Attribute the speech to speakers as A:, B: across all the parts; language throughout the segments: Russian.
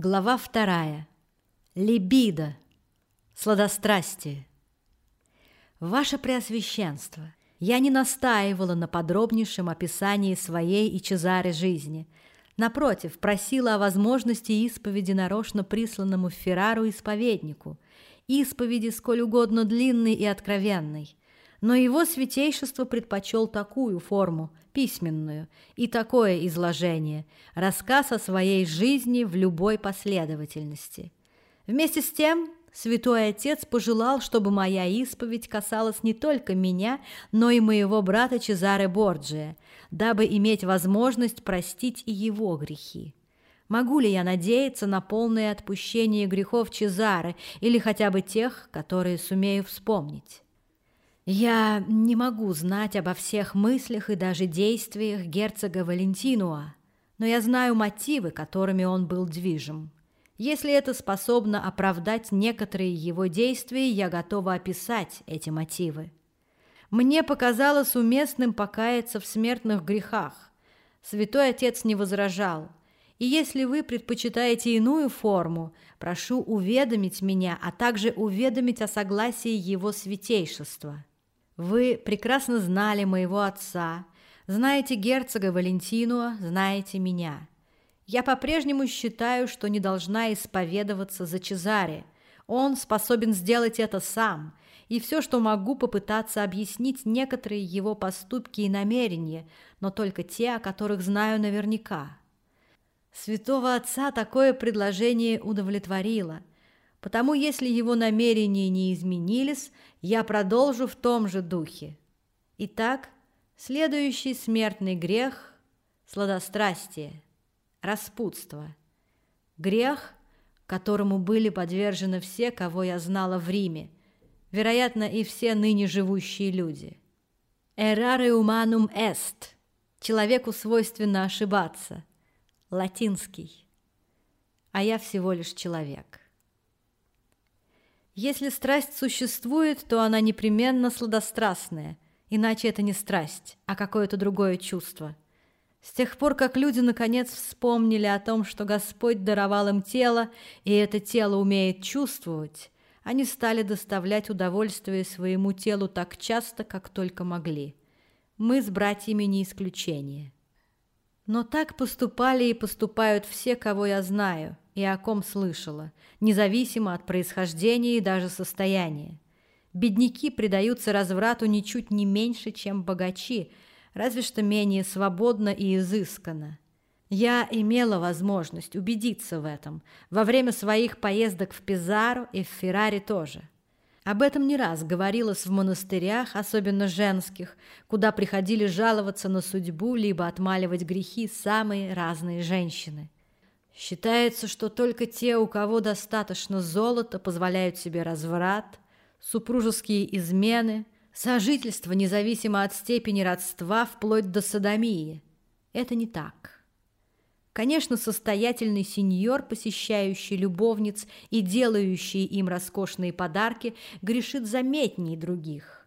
A: Глава вторая. Либидо. Сладострастие. Ваше Преосвященство, я не настаивала на подробнейшем описании своей и Чезары жизни. Напротив, просила о возможности исповеди нарочно присланному в Феррару исповеднику. Исповеди сколь угодно длинной и откровенной. Но его святейшество предпочел такую форму, письменную, и такое изложение, рассказ о своей жизни в любой последовательности. Вместе с тем Святой Отец пожелал, чтобы моя исповедь касалась не только меня, но и моего брата Чезаре Борджия, дабы иметь возможность простить и его грехи. Могу ли я надеяться на полное отпущение грехов Чезары или хотя бы тех, которые сумею вспомнить? Я не могу знать обо всех мыслях и даже действиях герцога Валентинуа, но я знаю мотивы, которыми он был движим. Если это способно оправдать некоторые его действия, я готова описать эти мотивы. Мне показалось уместным покаяться в смертных грехах. Святой Отец не возражал. И если вы предпочитаете иную форму, прошу уведомить меня, а также уведомить о согласии его святейшества. Вы прекрасно знали моего отца, знаете герцога Валентинуа, знаете меня. Я по-прежнему считаю, что не должна исповедоваться за Чезаре. Он способен сделать это сам, и все, что могу, попытаться объяснить некоторые его поступки и намерения, но только те, о которых знаю наверняка. Святого Отца такое предложение удовлетворило – Потому если его намерения не изменились, я продолжу в том же духе. Итак, следующий смертный грех – сладострастие, распутство. Грех, которому были подвержены все, кого я знала в Риме, вероятно, и все ныне живущие люди. «Errare humanum est» – человеку свойственно ошибаться, латинский, а я всего лишь человек. Если страсть существует, то она непременно сладострастная, иначе это не страсть, а какое-то другое чувство. С тех пор, как люди наконец вспомнили о том, что Господь даровал им тело, и это тело умеет чувствовать, они стали доставлять удовольствие своему телу так часто, как только могли. Мы с братьями не исключение. Но так поступали и поступают все, кого я знаю – и о ком слышала, независимо от происхождения и даже состояния. Бедняки предаются разврату ничуть не меньше, чем богачи, разве что менее свободно и изысканно. Я имела возможность убедиться в этом во время своих поездок в Пизару и в Феррари тоже. Об этом не раз говорилось в монастырях, особенно женских, куда приходили жаловаться на судьбу либо отмаливать грехи самые разные женщины. Считается, что только те, у кого достаточно золота, позволяют себе разврат, супружеские измены, сожительство независимо от степени родства вплоть до садомии. Это не так. Конечно, состоятельный сеньор, посещающий любовниц и делающий им роскошные подарки, грешит заметнее других.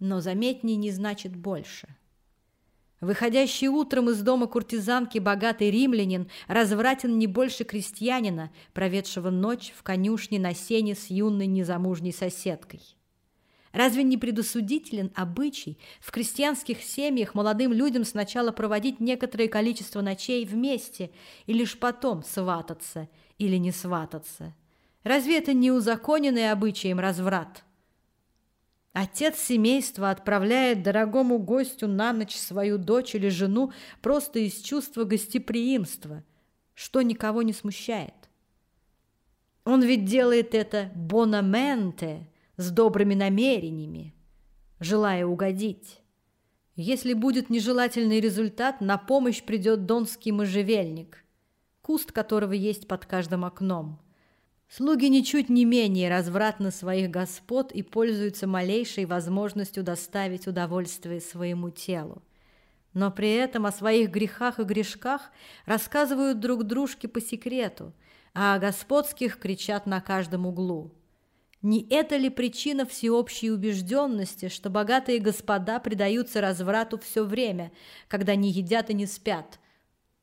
A: Но заметнее не значит больше – Выходящий утром из дома куртизанки богатый римлянин развратен не больше крестьянина, проведшего ночь в конюшне на сене с юной незамужней соседкой. Разве не предусудителен обычай в крестьянских семьях молодым людям сначала проводить некоторое количество ночей вместе и лишь потом свататься или не свататься? Разве это не узаконенный обычаем разврат? Отец семейства отправляет дорогому гостю на ночь свою дочь или жену просто из чувства гостеприимства, что никого не смущает. Он ведь делает это бонаменте, с добрыми намерениями, желая угодить. Если будет нежелательный результат, на помощь придет донский можжевельник, куст которого есть под каждым окном – Слуги ничуть не менее развратны своих господ и пользуются малейшей возможностью доставить удовольствие своему телу. Но при этом о своих грехах и грешках рассказывают друг дружке по секрету, а о господских кричат на каждом углу. Не это ли причина всеобщей убежденности, что богатые господа предаются разврату все время, когда не едят и не спят,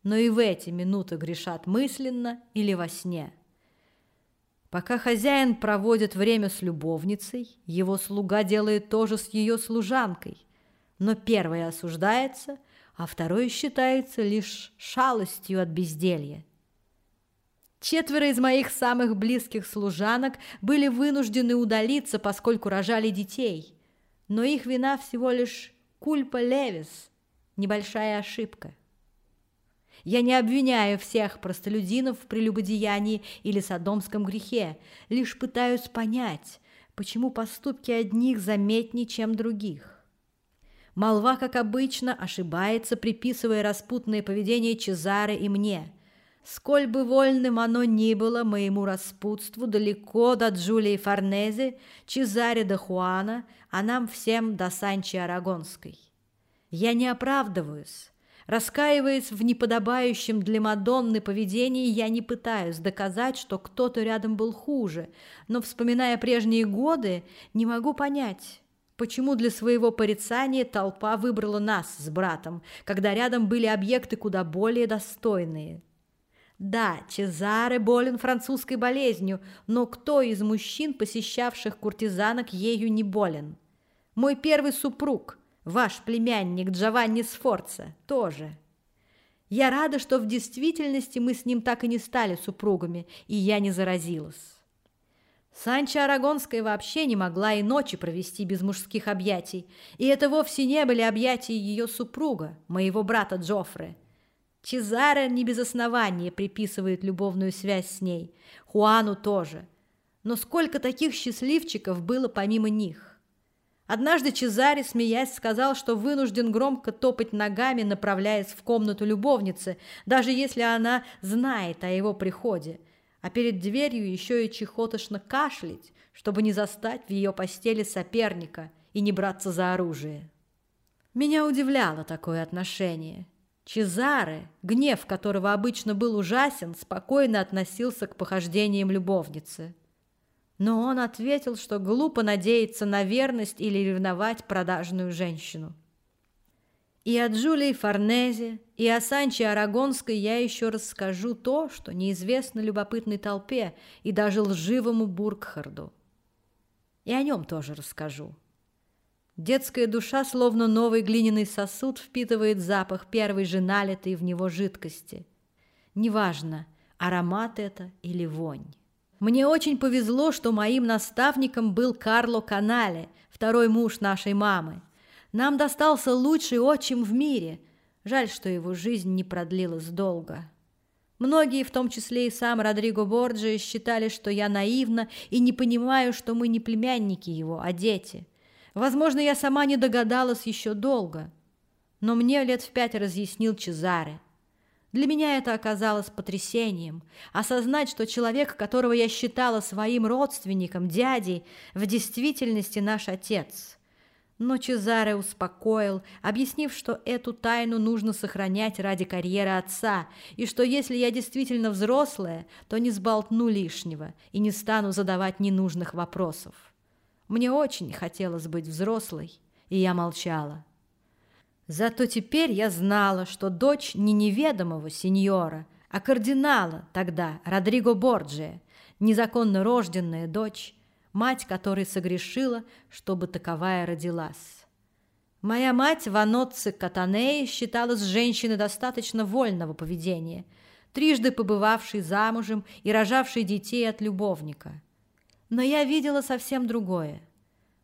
A: но и в эти минуты грешат мысленно или во сне. Пока хозяин проводит время с любовницей, его слуга делает то же с ее служанкой, но первый осуждается, а второй считается лишь шалостью от безделья. Четверо из моих самых близких служанок были вынуждены удалиться, поскольку рожали детей, но их вина всего лишь кульпа левис, небольшая ошибка. Я не обвиняю всех простолюдинов в прелюбодеянии или садомском грехе, лишь пытаюсь понять, почему поступки одних заметнее, чем других. Молва, как обычно, ошибается, приписывая распутное поведение Чезаре и мне. Сколь бы вольным оно ни было моему распутству, далеко до Джулии Форнези, Чезаре до Хуана, а нам всем до Санчи Арагонской. Я не оправдываюсь, Раскаиваясь в неподобающем для Мадонны поведении, я не пытаюсь доказать, что кто-то рядом был хуже, но, вспоминая прежние годы, не могу понять, почему для своего порицания толпа выбрала нас с братом, когда рядом были объекты куда более достойные. Да, Чезаре болен французской болезнью, но кто из мужчин, посещавших куртизанок, ею не болен? Мой первый супруг – Ваш племянник Джованни Сфорца тоже. Я рада, что в действительности мы с ним так и не стали супругами, и я не заразилась. Санчо Арагонская вообще не могла и ночи провести без мужских объятий, и это вовсе не были объятия ее супруга, моего брата Джоффре. Чезаре не без основания приписывает любовную связь с ней, Хуану тоже. Но сколько таких счастливчиков было помимо них? Однажды Чезаре, смеясь, сказал, что вынужден громко топать ногами, направляясь в комнату любовницы, даже если она знает о его приходе, а перед дверью еще и чехотошно кашлять, чтобы не застать в ее постели соперника и не браться за оружие. Меня удивляло такое отношение. Чезаре, гнев которого обычно был ужасен, спокойно относился к похождениям любовницы – но он ответил, что глупо надеяться на верность или ревновать продажную женщину. И о Джулии Форнезе, и о Санче Арагонской я еще расскажу то, что неизвестно любопытной толпе и даже лживому Бургхарду. И о нем тоже расскажу. Детская душа, словно новый глиняный сосуд, впитывает запах первой же налитой в него жидкости. Неважно, аромат это или вонь. Мне очень повезло, что моим наставником был Карло Канале, второй муж нашей мамы. Нам достался лучший отчим в мире. Жаль, что его жизнь не продлилась долго. Многие, в том числе и сам Родриго Борджи, считали, что я наивна и не понимаю, что мы не племянники его, а дети. Возможно, я сама не догадалась еще долго. Но мне лет в пять разъяснил Чезаре – для меня это оказалось потрясением. Осознать, что человек, которого я считала своим родственником, дядей, в действительности наш отец. Но Чезаре успокоил, объяснив, что эту тайну нужно сохранять ради карьеры отца, и что если я действительно взрослая, то не сболтну лишнего и не стану задавать ненужных вопросов. Мне очень хотелось быть взрослой, и я молчала. Зато теперь я знала, что дочь не неведомого сеньора, а кардинала тогда, Родриго Борджия, незаконно рожденная дочь, мать которой согрешила, чтобы таковая родилась. Моя мать Ваноцци Катанеи считалась женщиной достаточно вольного поведения, трижды побывавшей замужем и рожавшей детей от любовника. Но я видела совсем другое –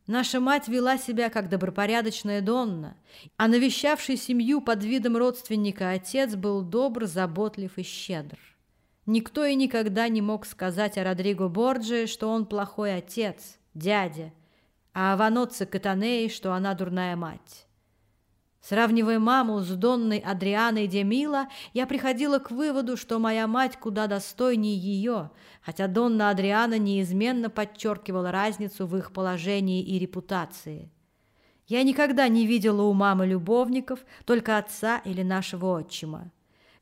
A: Наша мать вела себя как добропорядочная Донна, а навещавший семью под видом родственника отец был добр, заботлив и щедр. Никто и никогда не мог сказать о Родриго Борджи, что он плохой отец, дядя, а о Ваноце Катанеи, что она дурная мать. Сравнивая маму с Донной Адрианой де Мила, я приходила к выводу, что моя мать куда достойнее ее, хотя Донна Адриана неизменно подчеркивала разницу в их положении и репутации. Я никогда не видела у мамы любовников, только отца или нашего отчима.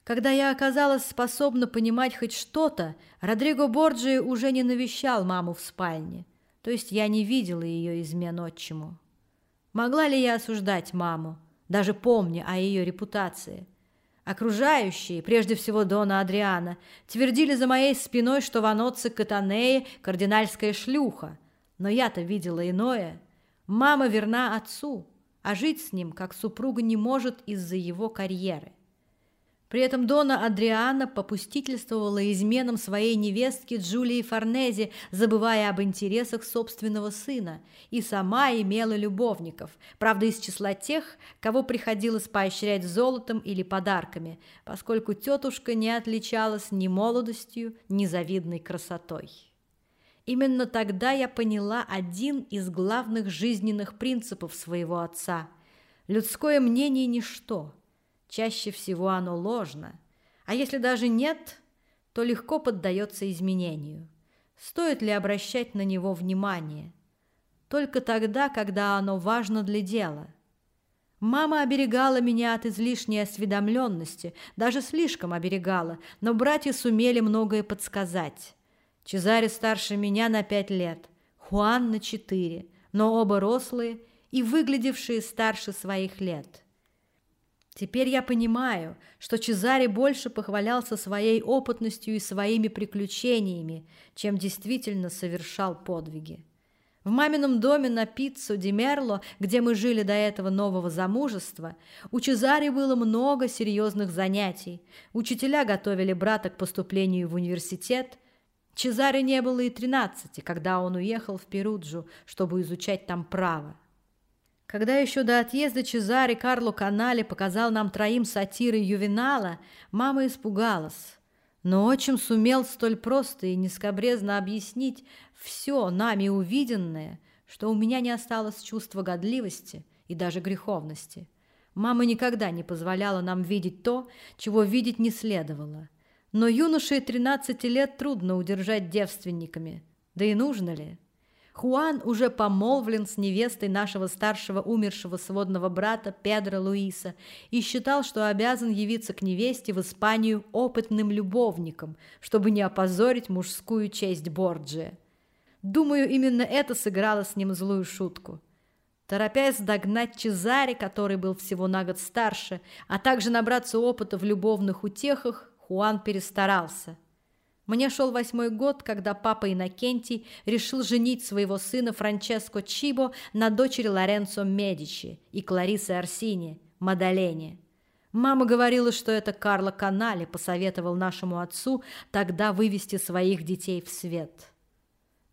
A: Когда я оказалась способна понимать хоть что-то, Родриго Борджи уже не навещал маму в спальне, то есть я не видела ее измен отчиму. Могла ли я осуждать маму? Даже помня о ее репутации. Окружающие, прежде всего Дона Адриана, твердили за моей спиной, что Ваноцци Катанеи – кардинальская шлюха. Но я-то видела иное. Мама верна отцу, а жить с ним, как супруга, не может из-за его карьеры. При этом Дона Адриана попустительствовала изменам своей невестки Джулии Форнези, забывая об интересах собственного сына, и сама имела любовников, правда, из числа тех, кого приходилось поощрять золотом или подарками, поскольку тетушка не отличалась ни молодостью, ни завидной красотой. Именно тогда я поняла один из главных жизненных принципов своего отца – людское мнение – ничто – Чаще всего оно ложно, а если даже нет, то легко поддается изменению. Стоит ли обращать на него внимание? Только тогда, когда оно важно для дела. Мама оберегала меня от излишней осведомленности, даже слишком оберегала, но братья сумели многое подсказать. Чезаре старше меня на пять лет, Хуан на четыре, но оба рослые и выглядевшие старше своих лет – Теперь я понимаю, что Чезаре больше похвалялся своей опытностью и своими приключениями, чем действительно совершал подвиги. В мамином доме на пиццу Демерло, где мы жили до этого нового замужества, у Чезаре было много серьезных занятий. Учителя готовили брата к поступлению в университет. Чезаре не было и тринадцати, когда он уехал в Перуджу, чтобы изучать там право. Когда еще до отъезда Чезаре Карло Канале показал нам троим сатиры Ювенала, мама испугалась. Но отчим сумел столь просто и нескобрезно объяснить все нами увиденное, что у меня не осталось чувства годливости и даже греховности. Мама никогда не позволяла нам видеть то, чего видеть не следовало. Но юношей 13 лет трудно удержать девственниками. Да и нужно ли? Хуан уже помолвлен с невестой нашего старшего умершего сводного брата Педро Луиса и считал, что обязан явиться к невесте в Испанию опытным любовником, чтобы не опозорить мужскую честь Борджия. Думаю, именно это сыграло с ним злую шутку. Торопясь догнать Чезаре, который был всего на год старше, а также набраться опыта в любовных утехах, Хуан перестарался – мне шел восьмой год, когда папа Иннокентий решил женить своего сына Франческо Чибо на дочери Лоренцо Медичи и Кларисы Арсини, Мадалене. Мама говорила, что это Карло Канале посоветовал нашему отцу тогда вывести своих детей в свет.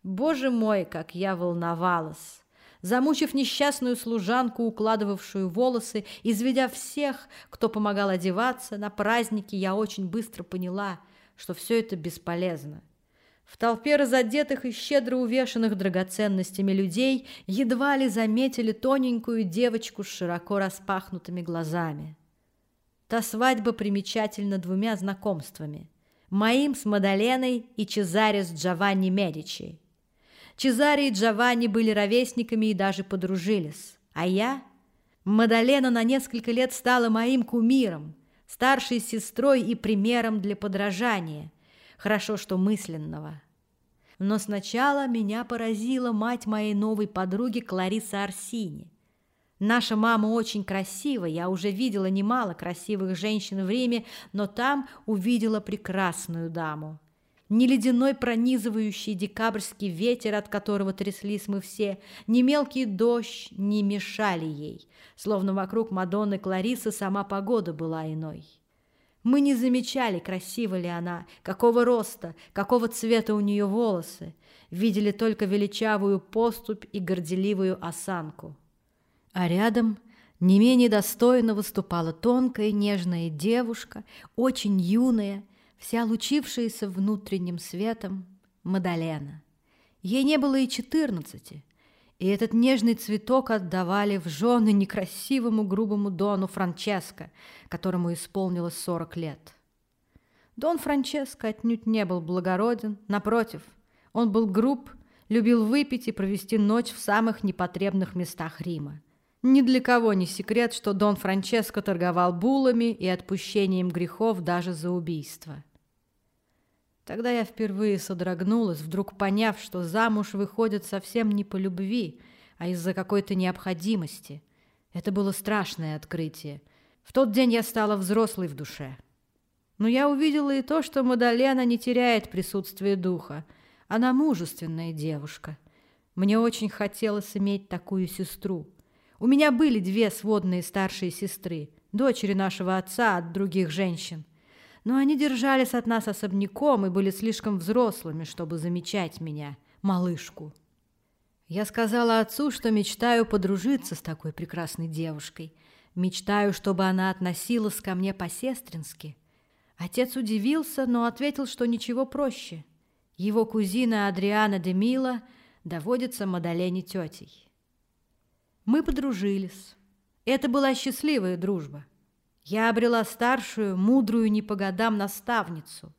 A: Боже мой, как я волновалась! Замучив несчастную служанку, укладывавшую волосы, изведя всех, кто помогал одеваться, на праздники я очень быстро поняла – что все это бесполезно. В толпе разодетых и щедро увешанных драгоценностями людей едва ли заметили тоненькую девочку с широко распахнутыми глазами. Та свадьба примечательна двумя знакомствами. Моим с Мадаленой и Чезаре с Джованни Медичи. Чезаре и Джованни были ровесниками и даже подружились. А я? Мадалена на несколько лет стала моим кумиром – старшей сестрой и примером для подражания, хорошо, что мысленного. Но сначала меня поразила мать моей новой подруги Клариса Арсини. Наша мама очень красива, я уже видела немало красивых женщин в Риме, но там увидела прекрасную даму. Ни ледяной пронизывающий декабрьский ветер, от которого тряслись мы все, ни мелкий дождь не мешали ей, словно вокруг Мадонны Кларисы сама погода была иной. Мы не замечали, красива ли она, какого роста, какого цвета у нее волосы, видели только величавую поступь и горделивую осанку. А рядом не менее достойно выступала тонкая нежная девушка, очень юная, вся лучившаяся внутренним светом Мадалена. Ей не было и четырнадцати, и этот нежный цветок отдавали в жены некрасивому грубому Дону Франческо, которому исполнилось сорок лет. Дон Франческо отнюдь не был благороден, напротив, он был груб, любил выпить и провести ночь в самых непотребных местах Рима. Ни для кого не секрет, что Дон Франческо торговал булами и отпущением грехов даже за убийство. Тогда я впервые содрогнулась, вдруг поняв, что замуж выходит совсем не по любви, а из-за какой-то необходимости. Это было страшное открытие. В тот день я стала взрослой в душе. Но я увидела и то, что Мадалена не теряет присутствие духа. Она мужественная девушка. Мне очень хотелось иметь такую сестру. У меня были две сводные старшие сестры, дочери нашего отца от других женщин. Но они держались от нас особняком и были слишком взрослыми, чтобы замечать меня, малышку. Я сказала отцу, что мечтаю подружиться с такой прекрасной девушкой. Мечтаю, чтобы она относилась ко мне по-сестрински. Отец удивился, но ответил, что ничего проще. Его кузина Адриана де Мила доводится Мадалене тетей. Мы подружились. Это была счастливая дружба. Я обрела старшую, мудрую не по годам наставницу.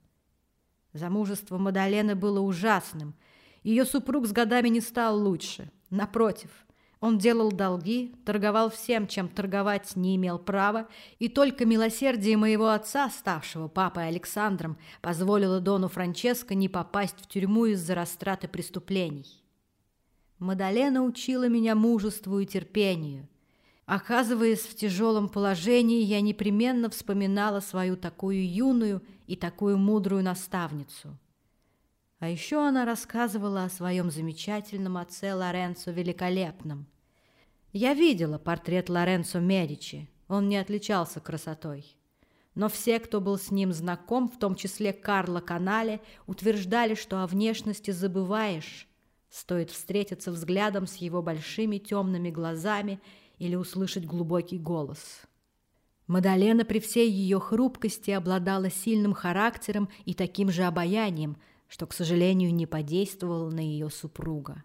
A: Замужество Мадалены было ужасным. Ее супруг с годами не стал лучше. Напротив, он делал долги, торговал всем, чем торговать не имел права, и только милосердие моего отца, ставшего папой Александром, позволило Дону Франческо не попасть в тюрьму из-за растраты преступлений. Мадалена учила меня мужеству и терпению. Оказываясь в тяжелом положении, я непременно вспоминала свою такую юную и такую мудрую наставницу. А еще она рассказывала о своем замечательном отце Лоренцо Великолепном. Я видела портрет Лоренцо Медичи, он не отличался красотой. Но все, кто был с ним знаком, в том числе Карло Канале, утверждали, что о внешности забываешь, Стоит встретиться взглядом с его большими темными глазами или услышать глубокий голос. Мадалена при всей ее хрупкости обладала сильным характером и таким же обаянием, что, к сожалению, не подействовало на ее супруга.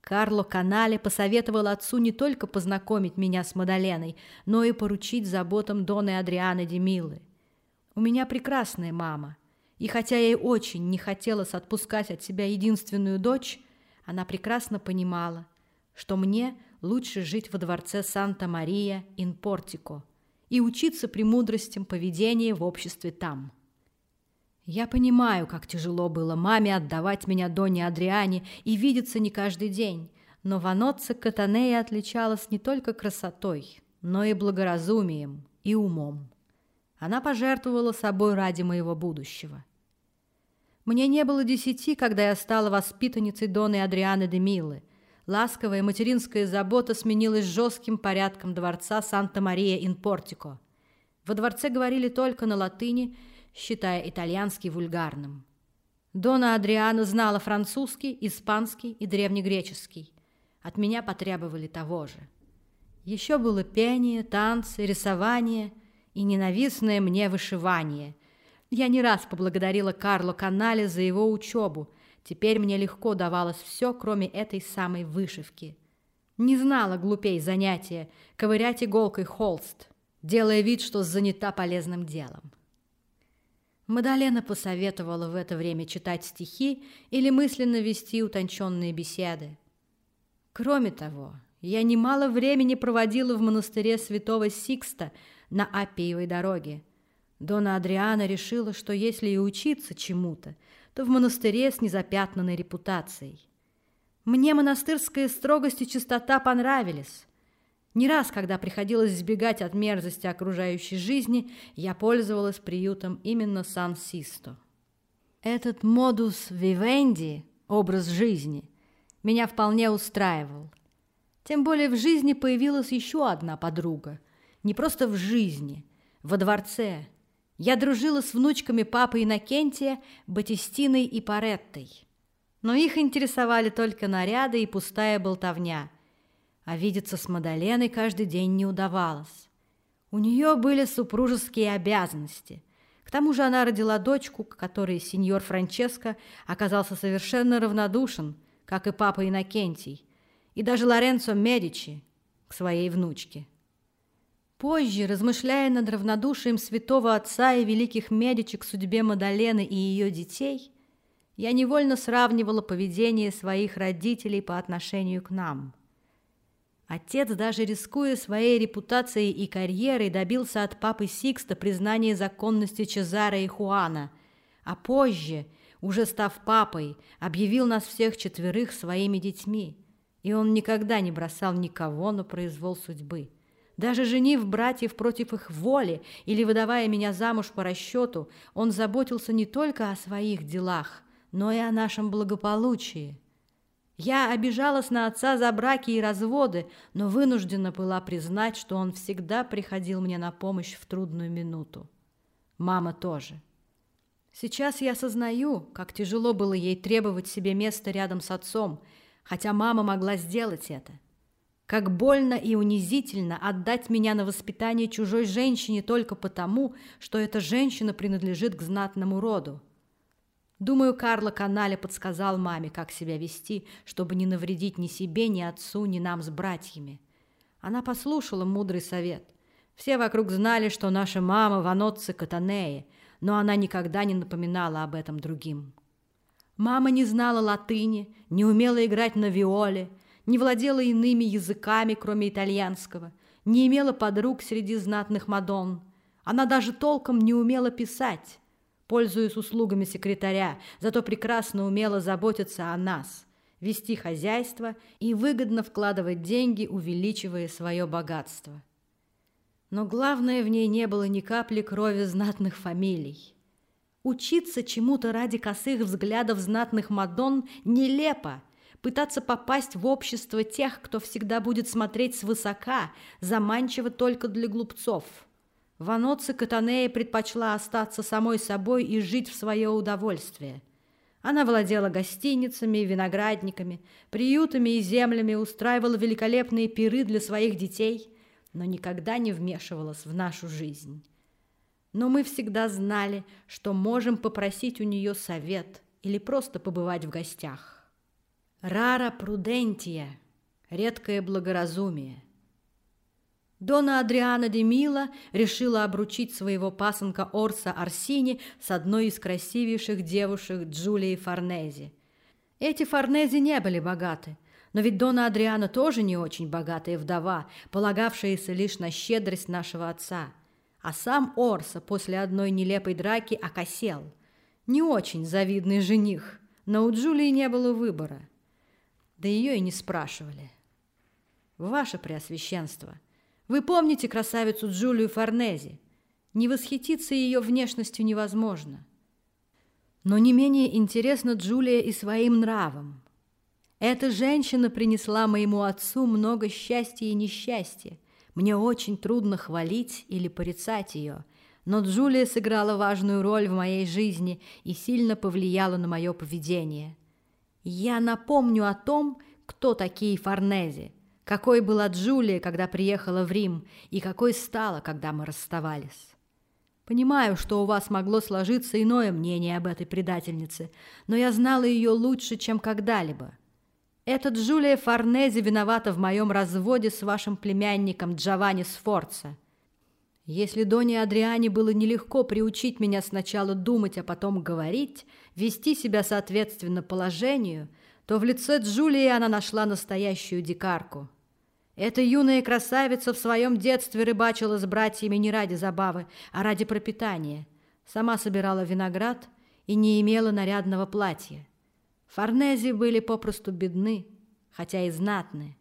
A: Карло Канале посоветовал отцу не только познакомить меня с Мадаленой, но и поручить заботам Доны Адрианы Демилы. У меня прекрасная мама, и хотя ей очень не хотелось отпускать от себя единственную дочь, она прекрасно понимала, что мне лучше жить во дворце Санта-Мария ин Портико и учиться премудростям поведения в обществе там. Я понимаю, как тяжело было маме отдавать меня Доне Адриане и видеться не каждый день, но Ваноцца Катанея отличалась не только красотой, но и благоразумием и умом. Она пожертвовала собой ради моего будущего. Мне не было десяти, когда я стала воспитанницей Доны Адрианы де Милы. Ласковая материнская забота сменилась жестким порядком дворца Санта-Мария-ин-Портико. Во дворце говорили только на латыни, считая итальянский вульгарным. Дона Адриана знала французский, испанский и древнегреческий. От меня потребовали того же. Еще было пение, танцы, рисование и ненавистное мне вышивание – я не раз поблагодарила Карло Канале за его учебу. Теперь мне легко давалось все, кроме этой самой вышивки. Не знала глупей занятия ковырять иголкой холст, делая вид, что занята полезным делом. Мадалена посоветовала в это время читать стихи или мысленно вести утонченные беседы. Кроме того, я немало времени проводила в монастыре святого Сикста на Аппиевой дороге. Дона Адриана решила, что если и учиться чему-то, то в монастыре с незапятнанной репутацией. Мне монастырская строгость и чистота понравились. Не раз, когда приходилось сбегать от мерзости окружающей жизни, я пользовалась приютом именно Сан-Систо. Этот модус вивенди, образ жизни, меня вполне устраивал. Тем более в жизни появилась еще одна подруга. Не просто в жизни, во дворце – я дружила с внучками папы Иннокентия, Батистиной и Пареттой. Но их интересовали только наряды и пустая болтовня. А видеться с Мадаленой каждый день не удавалось. У нее были супружеские обязанности. К тому же она родила дочку, к которой сеньор Франческо оказался совершенно равнодушен, как и папа Иннокентий, и даже Лоренцо Медичи к своей внучке. Позже, размышляя над равнодушием святого отца и великих Медичи к судьбе Мадалены и ее детей, я невольно сравнивала поведение своих родителей по отношению к нам. Отец, даже рискуя своей репутацией и карьерой, добился от папы Сикста признания законности Чезара и Хуана, а позже, уже став папой, объявил нас всех четверых своими детьми, и он никогда не бросал никого на произвол судьбы – Даже женив братьев против их воли или выдавая меня замуж по расчету, он заботился не только о своих делах, но и о нашем благополучии. Я обижалась на отца за браки и разводы, но вынуждена была признать, что он всегда приходил мне на помощь в трудную минуту. Мама тоже. Сейчас я осознаю, как тяжело было ей требовать себе места рядом с отцом, хотя мама могла сделать это. Как больно и унизительно отдать меня на воспитание чужой женщине только потому, что эта женщина принадлежит к знатному роду. Думаю, Карло Канале подсказал маме, как себя вести, чтобы не навредить ни себе, ни отцу, ни нам с братьями. Она послушала мудрый совет. Все вокруг знали, что наша мама Ваноцци Катанеи, но она никогда не напоминала об этом другим. Мама не знала латыни, не умела играть на виоле, не владела иными языками, кроме итальянского, не имела подруг среди знатных мадон. Она даже толком не умела писать, пользуясь услугами секретаря, зато прекрасно умела заботиться о нас, вести хозяйство и выгодно вкладывать деньги, увеличивая свое богатство. Но главное, в ней не было ни капли крови знатных фамилий. Учиться чему-то ради косых взглядов знатных мадон нелепо – пытаться попасть в общество тех, кто всегда будет смотреть свысока, заманчиво только для глупцов. Ваноци Катанея предпочла остаться самой собой и жить в свое удовольствие. Она владела гостиницами, виноградниками, приютами и землями, устраивала великолепные пиры для своих детей, но никогда не вмешивалась в нашу жизнь. Но мы всегда знали, что можем попросить у нее совет или просто побывать в гостях. Рара прудентия, редкое благоразумие. Дона Адриана де Мила решила обручить своего пасынка Орса Арсини с одной из красивейших девушек Джулии Форнези. Эти Форнези не были богаты, но ведь Дона Адриана тоже не очень богатая вдова, полагавшаяся лишь на щедрость нашего отца. А сам Орса после одной нелепой драки окосел. Не очень завидный жених, но у Джулии не было выбора – да ее и не спрашивали. Ваше Преосвященство, вы помните красавицу Джулию Форнези? Не восхититься ее внешностью невозможно. Но не менее интересна Джулия и своим нравом. Эта женщина принесла моему отцу много счастья и несчастья. Мне очень трудно хвалить или порицать ее, но Джулия сыграла важную роль в моей жизни и сильно повлияла на мое поведение – я напомню о том, кто такие Форнези, какой была Джулия, когда приехала в Рим, и какой стала, когда мы расставались. Понимаю, что у вас могло сложиться иное мнение об этой предательнице, но я знала ее лучше, чем когда-либо. Эта Джулия Форнези виновата в моем разводе с вашим племянником Джованни Сфорца. Если Доне Адриане было нелегко приучить меня сначала думать, а потом говорить, вести себя соответственно положению, то в лице Джулии она нашла настоящую дикарку. Эта юная красавица в своем детстве рыбачила с братьями не ради забавы, а ради пропитания. Сама собирала виноград и не имела нарядного платья. Форнези были попросту бедны, хотя и знатные.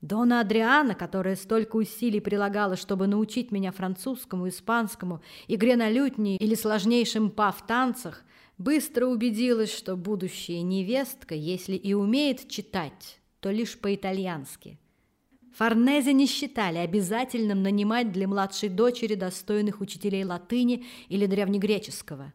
A: Дона Адриана, которая столько усилий прилагала, чтобы научить меня французскому, испанскому, игре на лютне или сложнейшим па в танцах, быстро убедилась, что будущая невестка, если и умеет читать, то лишь по-итальянски. Форнезе не считали обязательным нанимать для младшей дочери достойных учителей латыни или древнегреческого.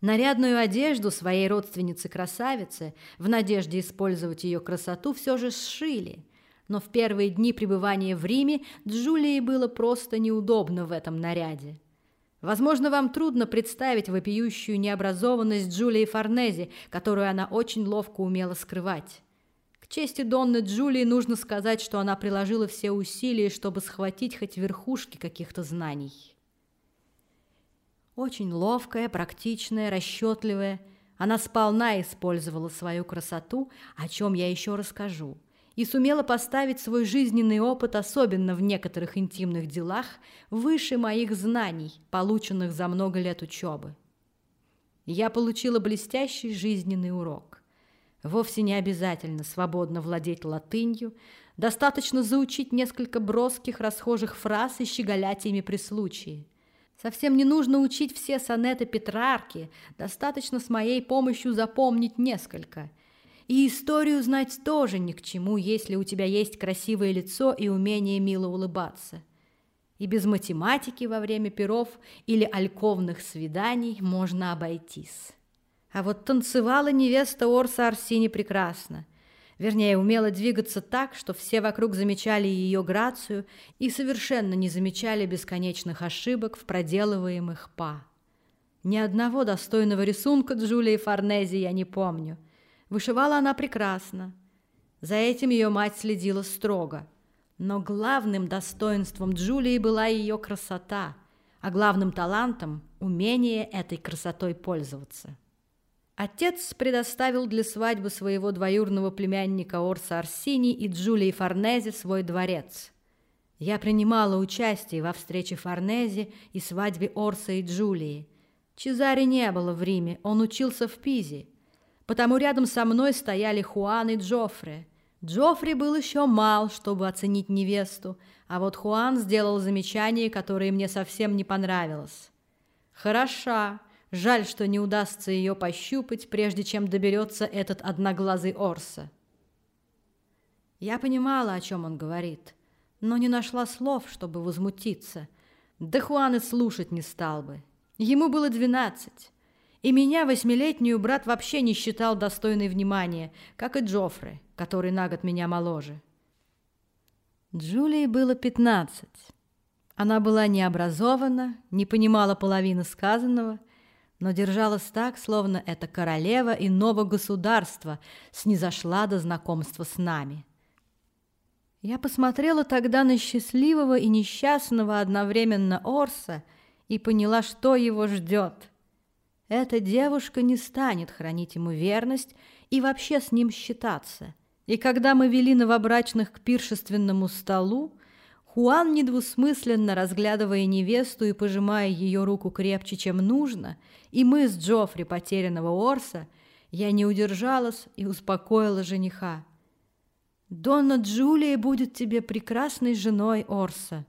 A: Нарядную одежду своей родственницы-красавицы в надежде использовать ее красоту все же сшили – но в первые дни пребывания в Риме Джулии было просто неудобно в этом наряде. Возможно, вам трудно представить вопиющую необразованность Джулии Форнези, которую она очень ловко умела скрывать. К чести Донны Джулии нужно сказать, что она приложила все усилия, чтобы схватить хоть верхушки каких-то знаний. Очень ловкая, практичная, расчетливая, она сполна использовала свою красоту, о чем я еще расскажу – и сумела поставить свой жизненный опыт, особенно в некоторых интимных делах, выше моих знаний, полученных за много лет учебы. Я получила блестящий жизненный урок. Вовсе не обязательно свободно владеть латынью, Достаточно заучить несколько броских расхожих фраз и щеголять ими при случае. Совсем не нужно учить все сонеты Петрарки, достаточно с моей помощью запомнить несколько. И историю знать тоже ни к чему, если у тебя есть красивое лицо и умение мило улыбаться. И без математики во время перов или альковных свиданий можно обойтись. А вот танцевала невеста Орса Арсини прекрасно. Вернее, умела двигаться так, что все вокруг замечали ее грацию и совершенно не замечали бесконечных ошибок в проделываемых па. Ни одного достойного рисунка Джулии Форнези я не помню. Вышивала она прекрасно. За этим ее мать следила строго. Но главным достоинством Джулии была ее красота, а главным талантом – умение этой красотой пользоваться. Отец предоставил для свадьбы своего двоюрного племянника Орса Арсини и Джулии Форнези свой дворец. Я принимала участие во встрече Форнези и свадьбе Орса и Джулии. Чезари не было в Риме, он учился в Пизе. Потому рядом со мной стояли Хуан и Джоффре. Джоффри был еще мал, чтобы оценить невесту, а вот Хуан сделал замечание, которое мне совсем не понравилось. «Хороша», Жаль, что не удастся ее пощупать, прежде чем доберется этот одноглазый Орса. Я понимала, о чем он говорит, но не нашла слов, чтобы возмутиться. Да Хуан и слушать не стал бы. Ему было двенадцать, и меня, восьмилетнюю, брат вообще не считал достойной внимания, как и Джоффре, который на год меня моложе. Джулии было пятнадцать. Она была необразована, не понимала половины сказанного – но держалась так, словно эта королева иного государства снизошла до знакомства с нами. Я посмотрела тогда на счастливого и несчастного одновременно Орса и поняла, что его ждет. Эта девушка не станет хранить ему верность и вообще с ним считаться. И когда мы вели новобрачных к пиршественному столу, Хуан, недвусмысленно разглядывая невесту и пожимая ее руку крепче, чем нужно, и мы с Джоффри потерянного Орса, я не удержалась и успокоила жениха. «Донна Джулия будет тебе прекрасной женой Орса».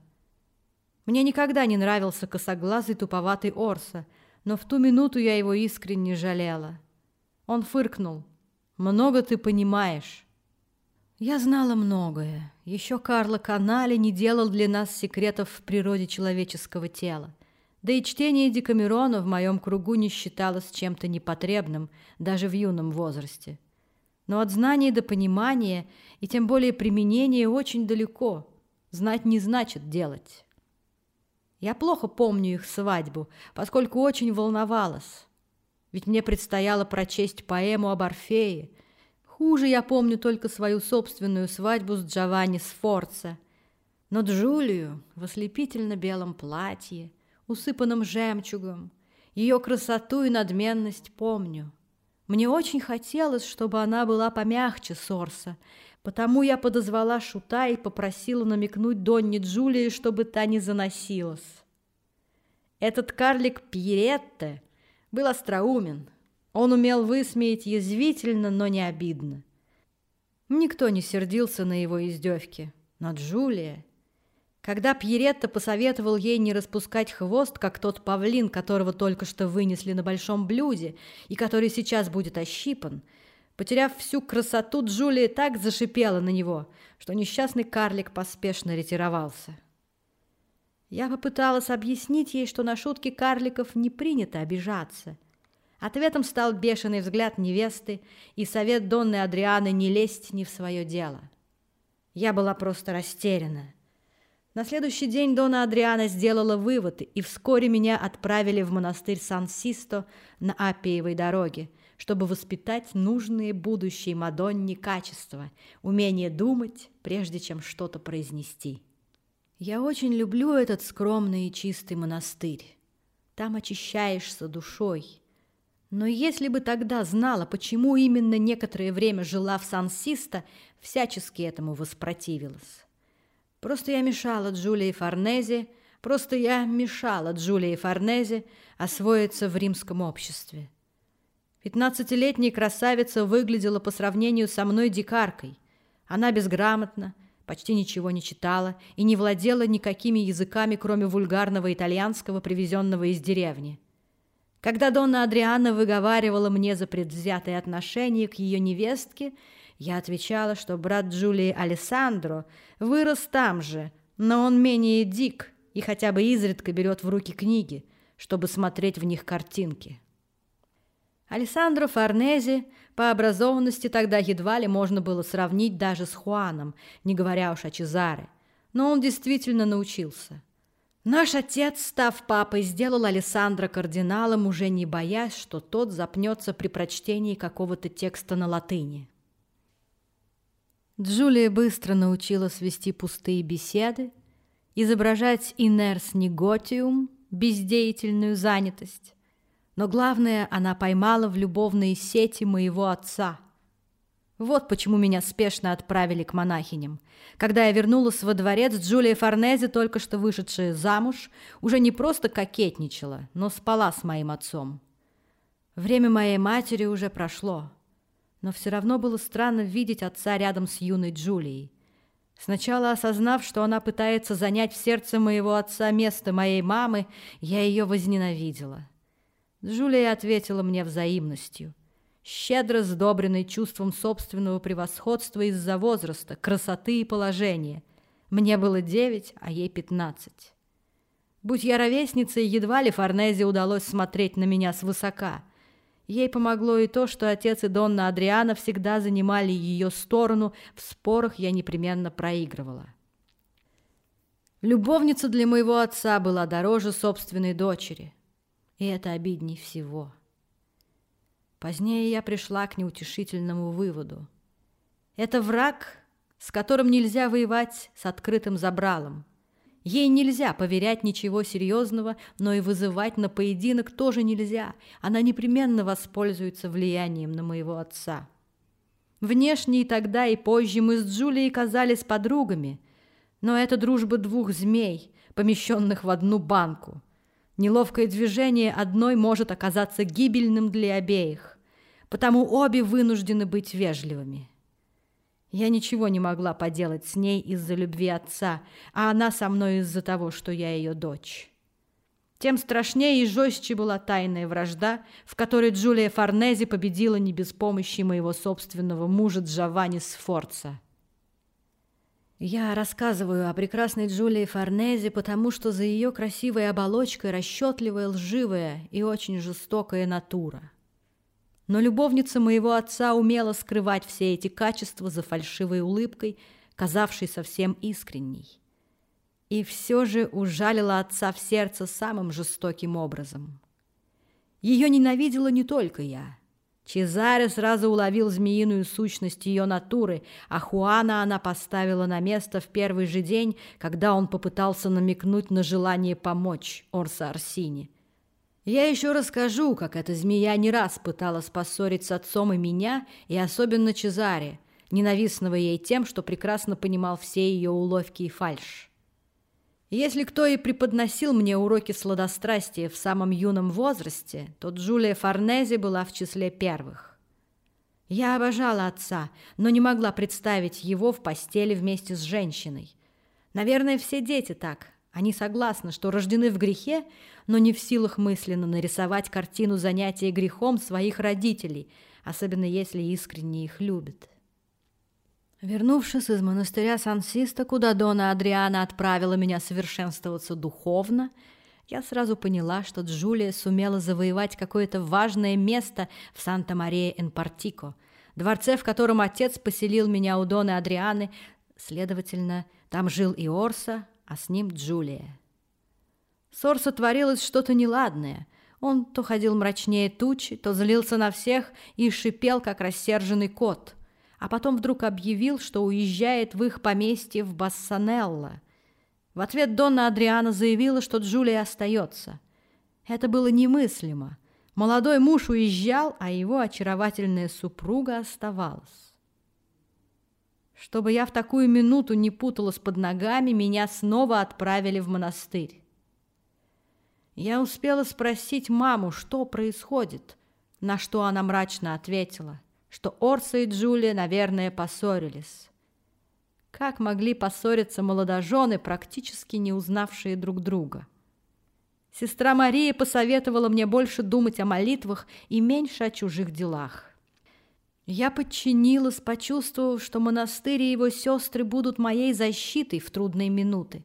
A: Мне никогда не нравился косоглазый туповатый Орса, но в ту минуту я его искренне жалела. Он фыркнул. «Много ты понимаешь». Я знала многое. Еще Карло Канали не делал для нас секретов в природе человеческого тела. Да и чтение Декамерона в моем кругу не считалось чем-то непотребным, даже в юном возрасте. Но от знания до понимания, и тем более применения, очень далеко. Знать не значит делать. Я плохо помню их свадьбу, поскольку очень волновалась. Ведь мне предстояло прочесть поэму об Орфее – Хуже я помню только свою собственную свадьбу с Джованни Сфорца. Но Джулию в ослепительно белом платье, усыпанном жемчугом, ее красоту и надменность помню. Мне очень хотелось, чтобы она была помягче Сорса, потому я подозвала Шута и попросила намекнуть Донне Джулии, чтобы та не заносилась. Этот карлик Пьеретте был остроумен, он умел высмеять язвительно, но не обидно. Никто не сердился на его издевки. Но Джулия... Когда Пьеретта посоветовал ей не распускать хвост, как тот павлин, которого только что вынесли на большом блюде и который сейчас будет ощипан, потеряв всю красоту, Джулия так зашипела на него, что несчастный карлик поспешно ретировался. Я попыталась объяснить ей, что на шутки карликов не принято обижаться, Ответом стал бешеный взгляд невесты и совет Донны Адрианы не лезть ни в свое дело. Я была просто растеряна. На следующий день Дона Адриана сделала вывод, и вскоре меня отправили в монастырь Сан-Систо на Апиевой дороге, чтобы воспитать нужные будущей Мадонне качества, умение думать, прежде чем что-то произнести. Я очень люблю этот скромный и чистый монастырь. Там очищаешься душой, но если бы тогда знала, почему именно некоторое время жила в Сан-Систо, всячески этому воспротивилась. Просто я мешала Джулии Форнезе, просто я мешала Джулии Форнезе освоиться в римском обществе. Пятнадцатилетняя красавица выглядела по сравнению со мной дикаркой. Она безграмотна, почти ничего не читала и не владела никакими языками, кроме вульгарного итальянского, привезенного из деревни. Когда Донна Адриана выговаривала мне за предвзятое отношение к ее невестке, я отвечала, что брат Джулии Алессандро вырос там же, но он менее дик и хотя бы изредка берет в руки книги, чтобы смотреть в них картинки. Алессандро Форнези по образованности тогда едва ли можно было сравнить даже с Хуаном, не говоря уж о Чезаре, но он действительно научился. Наш отец, став папой, сделал Алессандро кардиналом, уже не боясь, что тот запнется при прочтении какого-то текста на латыни. Джулия быстро научилась вести пустые беседы, изображать инерс неготиум, бездеятельную занятость. Но главное, она поймала в любовные сети моего отца. Вот почему меня спешно отправили к монахиням. Когда я вернулась во дворец, Джулия Форнези, только что вышедшая замуж, уже не просто кокетничала, но спала с моим отцом. Время моей матери уже прошло но все равно было странно видеть отца рядом с юной Джулией. Сначала осознав, что она пытается занять в сердце моего отца место моей мамы, я ее возненавидела. Джулия ответила мне взаимностью, щедро сдобренной чувством собственного превосходства из-за возраста, красоты и положения. Мне было девять, а ей пятнадцать. Будь я ровесницей, едва ли Форнезе удалось смотреть на меня свысока — Ей помогло и то, что отец и Донна Адриана всегда занимали ее сторону, в спорах я непременно проигрывала. Любовница для моего отца была дороже собственной дочери, и это обидней всего. Позднее я пришла к неутешительному выводу. Это враг, с которым нельзя воевать с открытым забралом – Ей нельзя поверять ничего серьезного, но и вызывать на поединок тоже нельзя. Она непременно воспользуется влиянием на моего отца. Внешне и тогда, и позже мы с Джулией казались подругами, но это дружба двух змей, помещенных в одну банку. Неловкое движение одной может оказаться гибельным для обеих, потому обе вынуждены быть вежливыми. Я ничего не могла поделать с ней из-за любви отца, а она со мной из-за того, что я ее дочь. Тем страшнее и жестче была тайная вражда, в которой Джулия Форнези победила не без помощи моего собственного мужа Джованни Сфорца. Я рассказываю о прекрасной Джулии Форнези, потому что за ее красивой оболочкой расчетливая, лживая и очень жестокая натура. Но любовница моего отца умела скрывать все эти качества за фальшивой улыбкой, казавшей совсем искренней. И все же ужалила отца в сердце самым жестоким образом. Ее ненавидела не только я. Чезаре сразу уловил змеиную сущность ее натуры, а Хуана она поставила на место в первый же день, когда он попытался намекнуть на желание помочь Орса Арсине. Я еще расскажу, как эта змея не раз пыталась поссорить с отцом и меня, и особенно Чезаре, ненавистного ей тем, что прекрасно понимал все ее уловки и фальшь. Если кто и преподносил мне уроки сладострастия в самом юном возрасте, то Джулия Форнези была в числе первых. Я обожала отца, но не могла представить его в постели вместе с женщиной. Наверное, все дети так, они согласны, что рождены в грехе, но не в силах мысленно нарисовать картину занятия грехом своих родителей, особенно если искренне их любят. Вернувшись из монастыря Сан-Систа, куда Дона Адриана отправила меня совершенствоваться духовно, я сразу поняла, что Джулия сумела завоевать какое-то важное место в Санта-Мария-эн-Партико, дворце, в котором отец поселил меня у Доны Адрианы, следовательно, там жил и Орса, а с ним Джулия. С Орсо творилось что-то неладное. Он то ходил мрачнее тучи, то злился на всех и шипел, как рассерженный кот, а потом вдруг объявил, что уезжает в их поместье в Бассанелло. В ответ Донна Адриана заявила, что Джулия остается. Это было немыслимо. Молодой муж уезжал, а его очаровательная супруга оставалась. Чтобы я в такую минуту не путалась под ногами, меня снова отправили в монастырь. Я успела спросить маму, что происходит, на что она мрачно ответила, что Орса и Джулия, наверное, поссорились. Как могли поссориться молодожены, практически не узнавшие друг друга? Сестра Мария посоветовала мне больше думать о молитвах и меньше о чужих делах. Я подчинилась, почувствовав, что монастырь и его сестры будут моей защитой в трудные минуты.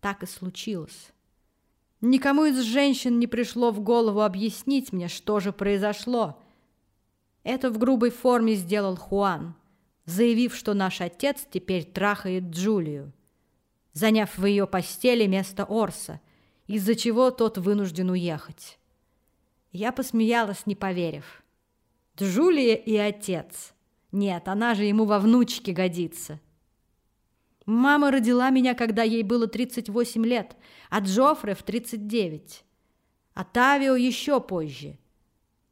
A: Так и случилось. Никому из женщин не пришло в голову объяснить мне, что же произошло. Это в грубой форме сделал Хуан, заявив, что наш отец теперь трахает Джулию, заняв в ее постели место Орса, из-за чего тот вынужден уехать. Я посмеялась, не поверив. Джулия и отец. Нет, она же ему во внучке годится. Мама родила меня, когда ей было 38 лет, а Джоффре в 39. А Тавио еще позже.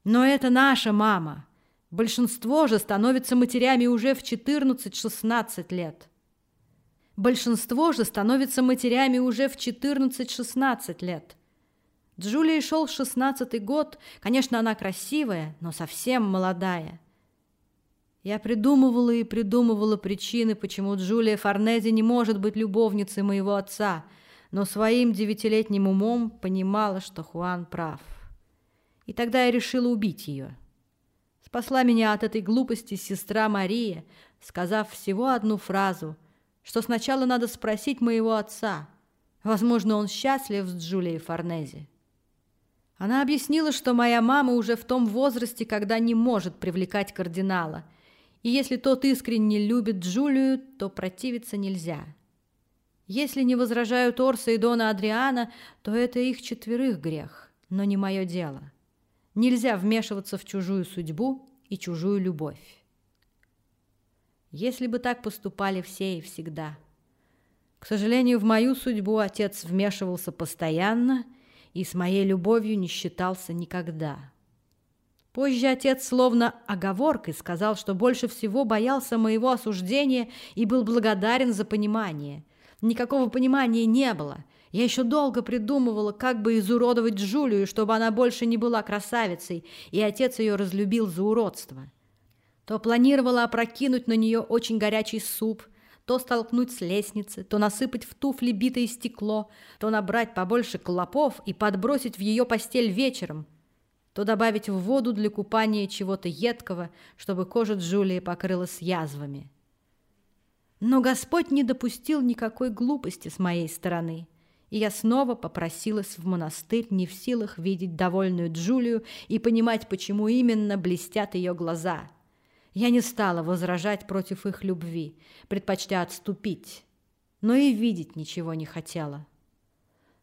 A: Но это наша мама. Большинство же становится матерями уже в 14-16 лет. Большинство же становится матерями уже в 14-16 лет. Джулии шел шестнадцатый год. Конечно, она красивая, но совсем молодая. Я придумывала и придумывала причины, почему Джулия Форнези не может быть любовницей моего отца, но своим девятилетним умом понимала, что Хуан прав. И тогда я решила убить ее. Спасла меня от этой глупости сестра Мария, сказав всего одну фразу, что сначала надо спросить моего отца. Возможно, он счастлив с Джулией Форнези. Она объяснила, что моя мама уже в том возрасте, когда не может привлекать кардинала – и если тот искренне любит Джулию, то противиться нельзя. Если не возражают Орса и Дона Адриана, то это их четверых грех, но не мое дело. Нельзя вмешиваться в чужую судьбу и чужую любовь. Если бы так поступали все и всегда. К сожалению, в мою судьбу отец вмешивался постоянно и с моей любовью не считался никогда. Позже отец словно оговоркой сказал, что больше всего боялся моего осуждения и был благодарен за понимание. Никакого понимания не было. Я еще долго придумывала, как бы изуродовать Джулию, чтобы она больше не была красавицей, и отец ее разлюбил за уродство. То планировала опрокинуть на нее очень горячий суп, то столкнуть с лестницы, то насыпать в туфли битое стекло, то набрать побольше клопов и подбросить в ее постель вечером – то добавить в воду для купания чего-то едкого, чтобы кожа Джулии покрылась язвами. Но Господь не допустил никакой глупости с моей стороны, и я снова попросилась в монастырь, не в силах видеть довольную Джулию и понимать, почему именно блестят ее глаза. Я не стала возражать против их любви, предпочтя отступить, но и видеть ничего не хотела.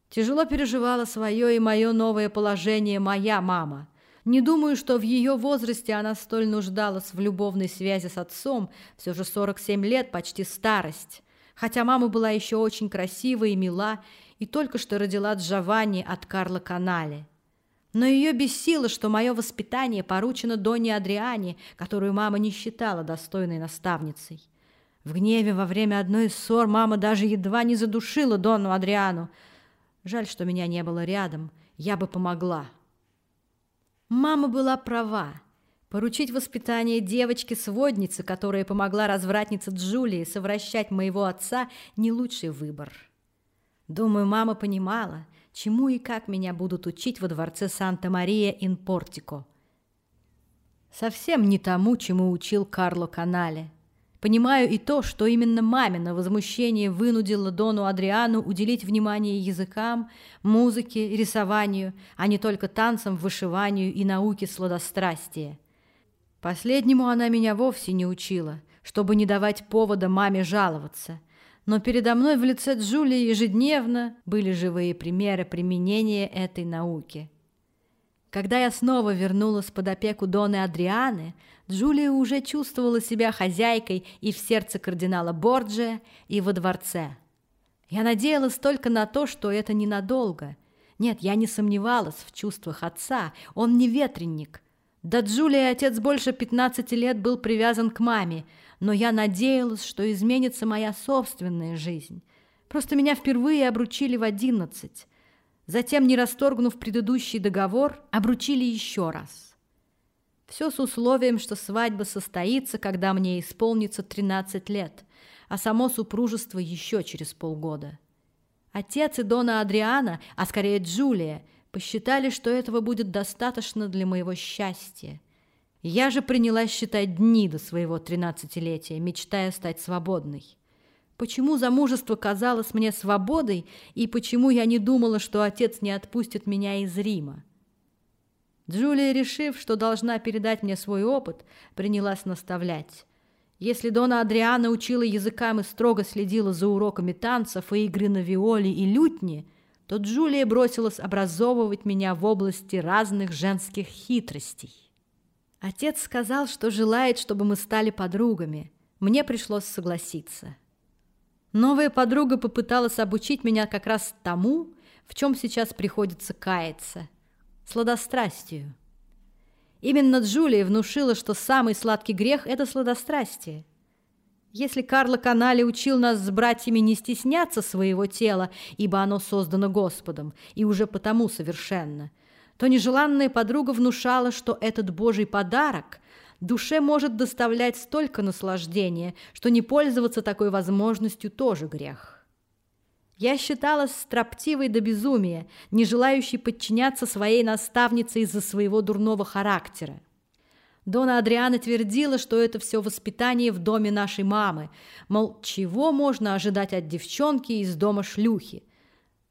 A: Тяжело переживала свое и мое новое положение моя мама. Не думаю, что в ее возрасте она столь нуждалась в любовной связи с отцом, все же 47 лет, почти старость. Хотя мама была еще очень красива и мила, и только что родила Джованни от Карла Канале. Но ее бесило, что мое воспитание поручено Доне Адриане, которую мама не считала достойной наставницей. В гневе во время одной из ссор мама даже едва не задушила Дону Адриану, Жаль, что меня не было рядом, я бы помогла. Мама была права. Поручить воспитание девочки-сводницы, которая помогла развратнице Джулии совращать моего отца, не лучший выбор. Думаю, мама понимала, чему и как меня будут учить во дворце Санта-Мария-ин-Портико. Совсем не тому, чему учил Карло Канале. Понимаю и то, что именно мамино возмущение вынудило Дону Адриану уделить внимание языкам, музыке, рисованию, а не только танцам, вышиванию и науке сладострастия. Последнему она меня вовсе не учила, чтобы не давать повода маме жаловаться. Но передо мной в лице Джулии ежедневно были живые примеры применения этой науки. Когда я снова вернулась под опеку Доны Адрианы, Джулия уже чувствовала себя хозяйкой и в сердце кардинала Борджия, и во дворце. Я надеялась только на то, что это ненадолго. Нет, я не сомневалась в чувствах отца, он не ветренник. Да Джулия отец больше 15 лет был привязан к маме, но я надеялась, что изменится моя собственная жизнь. Просто меня впервые обручили в одиннадцать. Затем, не расторгнув предыдущий договор, обручили еще раз. Все с условием, что свадьба состоится, когда мне исполнится 13 лет. а само супружество еще через полгода. Отец и Дона Адриана, а скорее Джулия, посчитали, что этого будет достаточно для моего счастья. Я же принялась считать дни до своего тринадцатилетия, мечтая стать свободной. Почему замужество казалось мне свободой, и почему я не думала, что отец не отпустит меня из Рима? Джулия, решив, что должна передать мне свой опыт, принялась наставлять. Если Дона Адриана учила языкам и строго следила за уроками танцев и игры на виоле и лютне, то Джулия бросилась образовывать меня в области разных женских хитростей. Отец сказал, что желает, чтобы мы стали подругами. Мне пришлось согласиться. Новая подруга попыталась обучить меня как раз тому, в чем сейчас приходится каяться – сладострастию. Именно Джулия внушила, что самый сладкий грех – это сладострастие. Если Карло Канали учил нас с братьями не стесняться своего тела, ибо оно создано Господом, и уже потому совершенно, то нежеланная подруга внушала, что этот Божий подарок душе может доставлять столько наслаждения, что не пользоваться такой возможностью тоже грех. Я считалась строптивой до безумия, не желающей подчиняться своей наставнице из-за своего дурного характера. Дона Адриана твердила, что это все воспитание в доме нашей мамы, мол, чего можно ожидать от девчонки из дома шлюхи.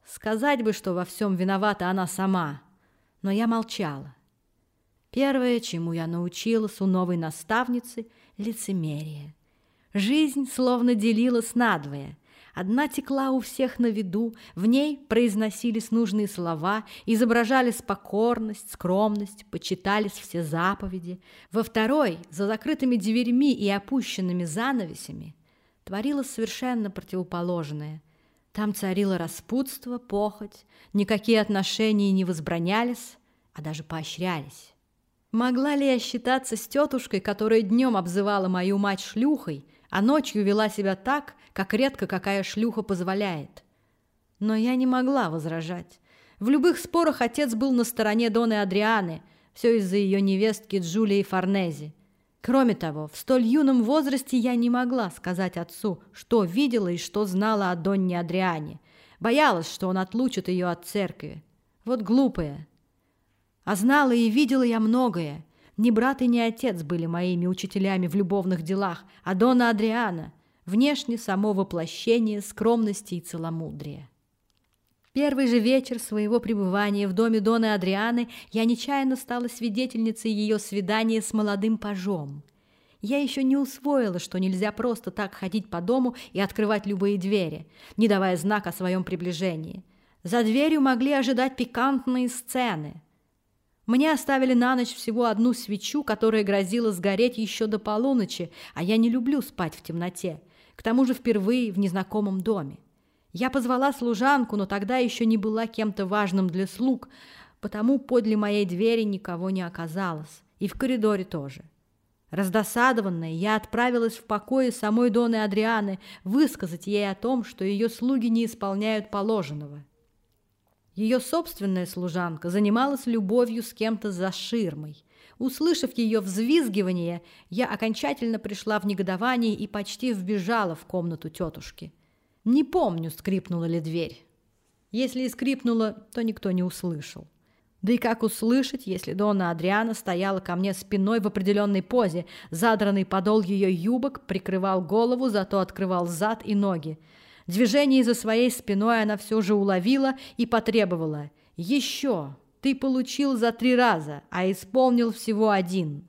A: Сказать бы, что во всем виновата она сама, но я молчала. Первое, чему я научилась у новой наставницы – лицемерие. Жизнь словно делилась надвое – Одна текла у всех на виду, в ней произносились нужные слова, изображались покорность, скромность, почитались все заповеди. Во второй, за закрытыми дверьми и опущенными занавесями, творилось совершенно противоположное. Там царило распутство, похоть, никакие отношения не возбранялись, а даже поощрялись. Могла ли я считаться с тетушкой, которая днем обзывала мою мать шлюхой, а ночью вела себя так, как редко какая шлюха позволяет. Но я не могла возражать. В любых спорах отец был на стороне Доны Адрианы, все из-за ее невестки Джулии Форнези. Кроме того, в столь юном возрасте я не могла сказать отцу, что видела и что знала о Донне Адриане. Боялась, что он отлучит ее от церкви. Вот глупая. А знала и видела я многое. Ни брат и ни отец были моими учителями в любовных делах, а Дона Адриана внешне само воплощение скромности и целомудрия. Первый же вечер своего пребывания в доме Доны Адрианы я нечаянно стала свидетельницей ее свидания с молодым пажом. Я еще не усвоила, что нельзя просто так ходить по дому и открывать любые двери, не давая знак о своем приближении. За дверью могли ожидать пикантные сцены. Мне оставили на ночь всего одну свечу, которая грозила сгореть еще до полуночи, а я не люблю спать в темноте к тому же впервые в незнакомом доме. Я позвала служанку, но тогда еще не была кем-то важным для слуг, потому подле моей двери никого не оказалось, и в коридоре тоже. Раздосадованная, я отправилась в покое самой Доны Адрианы высказать ей о том, что ее слуги не исполняют положенного. Ее собственная служанка занималась любовью с кем-то за ширмой. Услышав ее взвизгивание, я окончательно пришла в негодование и почти вбежала в комнату тетушки. Не помню, скрипнула ли дверь. Если и скрипнула, то никто не услышал. Да и как услышать, если Дона Адриана стояла ко мне спиной в определенной позе, задранный подол ее юбок прикрывал голову, зато открывал зад и ноги. Движение за своей спиной она все же уловила и потребовала «Еще!» Ты получил за три раза, а исполнил всего один.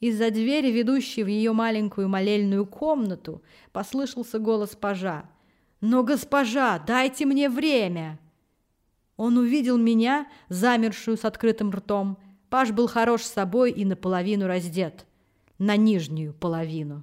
A: Из-за двери, ведущей в ее маленькую молельную комнату, послышался голос пажа. «Но, госпожа, дайте мне время!» Он увидел меня, замершую с открытым ртом. Паж был хорош с собой и наполовину раздет. На нижнюю половину.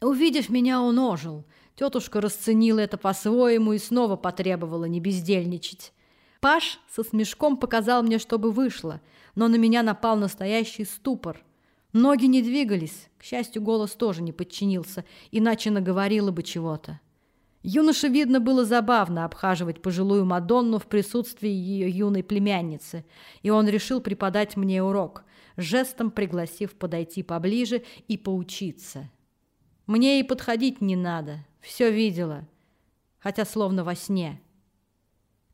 A: Увидев меня, он ожил. Тетушка расценила это по-своему и снова потребовала не бездельничать. Паш со смешком показал мне, чтобы вышло, но на меня напал настоящий ступор. Ноги не двигались, к счастью, голос тоже не подчинился, иначе наговорила бы чего-то. Юноше, видно, было забавно обхаживать пожилую Мадонну в присутствии ее юной племянницы, и он решил преподать мне урок, жестом пригласив подойти поближе и поучиться. Мне и подходить не надо, все видела, хотя словно во сне.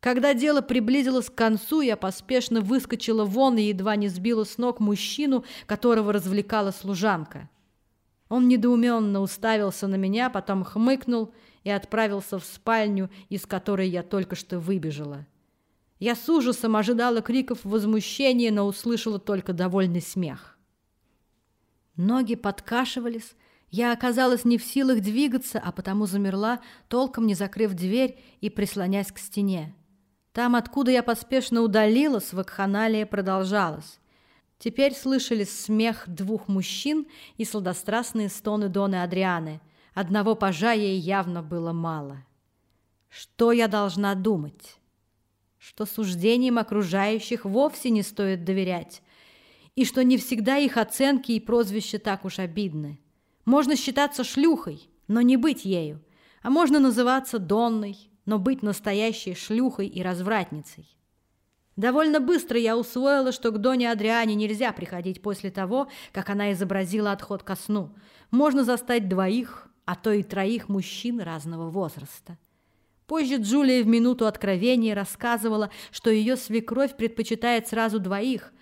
A: Когда дело приблизилось к концу, я поспешно выскочила вон и едва не сбила с ног мужчину, которого развлекала служанка. Он недоуменно уставился на меня, потом хмыкнул и отправился в спальню, из которой я только что выбежала. Я с ужасом ожидала криков возмущения, но услышала только довольный смех. Ноги подкашивались, я оказалась не в силах двигаться, а потому замерла, толком не закрыв дверь и прислонясь к стене. Там, откуда я поспешно удалилась, вакханалия продолжалась. Теперь слышались смех двух мужчин и сладострастные стоны Доны Адрианы. Одного пожа ей явно было мало. Что я должна думать? Что суждениям окружающих вовсе не стоит доверять, и что не всегда их оценки и прозвища так уж обидны. Можно считаться шлюхой, но не быть ею, а можно называться Донной, но быть настоящей шлюхой и развратницей. Довольно быстро я усвоила, что к Доне Адриане нельзя приходить после того, как она изобразила отход ко сну. Можно застать двоих, а то и троих мужчин разного возраста. Позже Джулия в минуту откровения рассказывала, что ее свекровь предпочитает сразу двоих,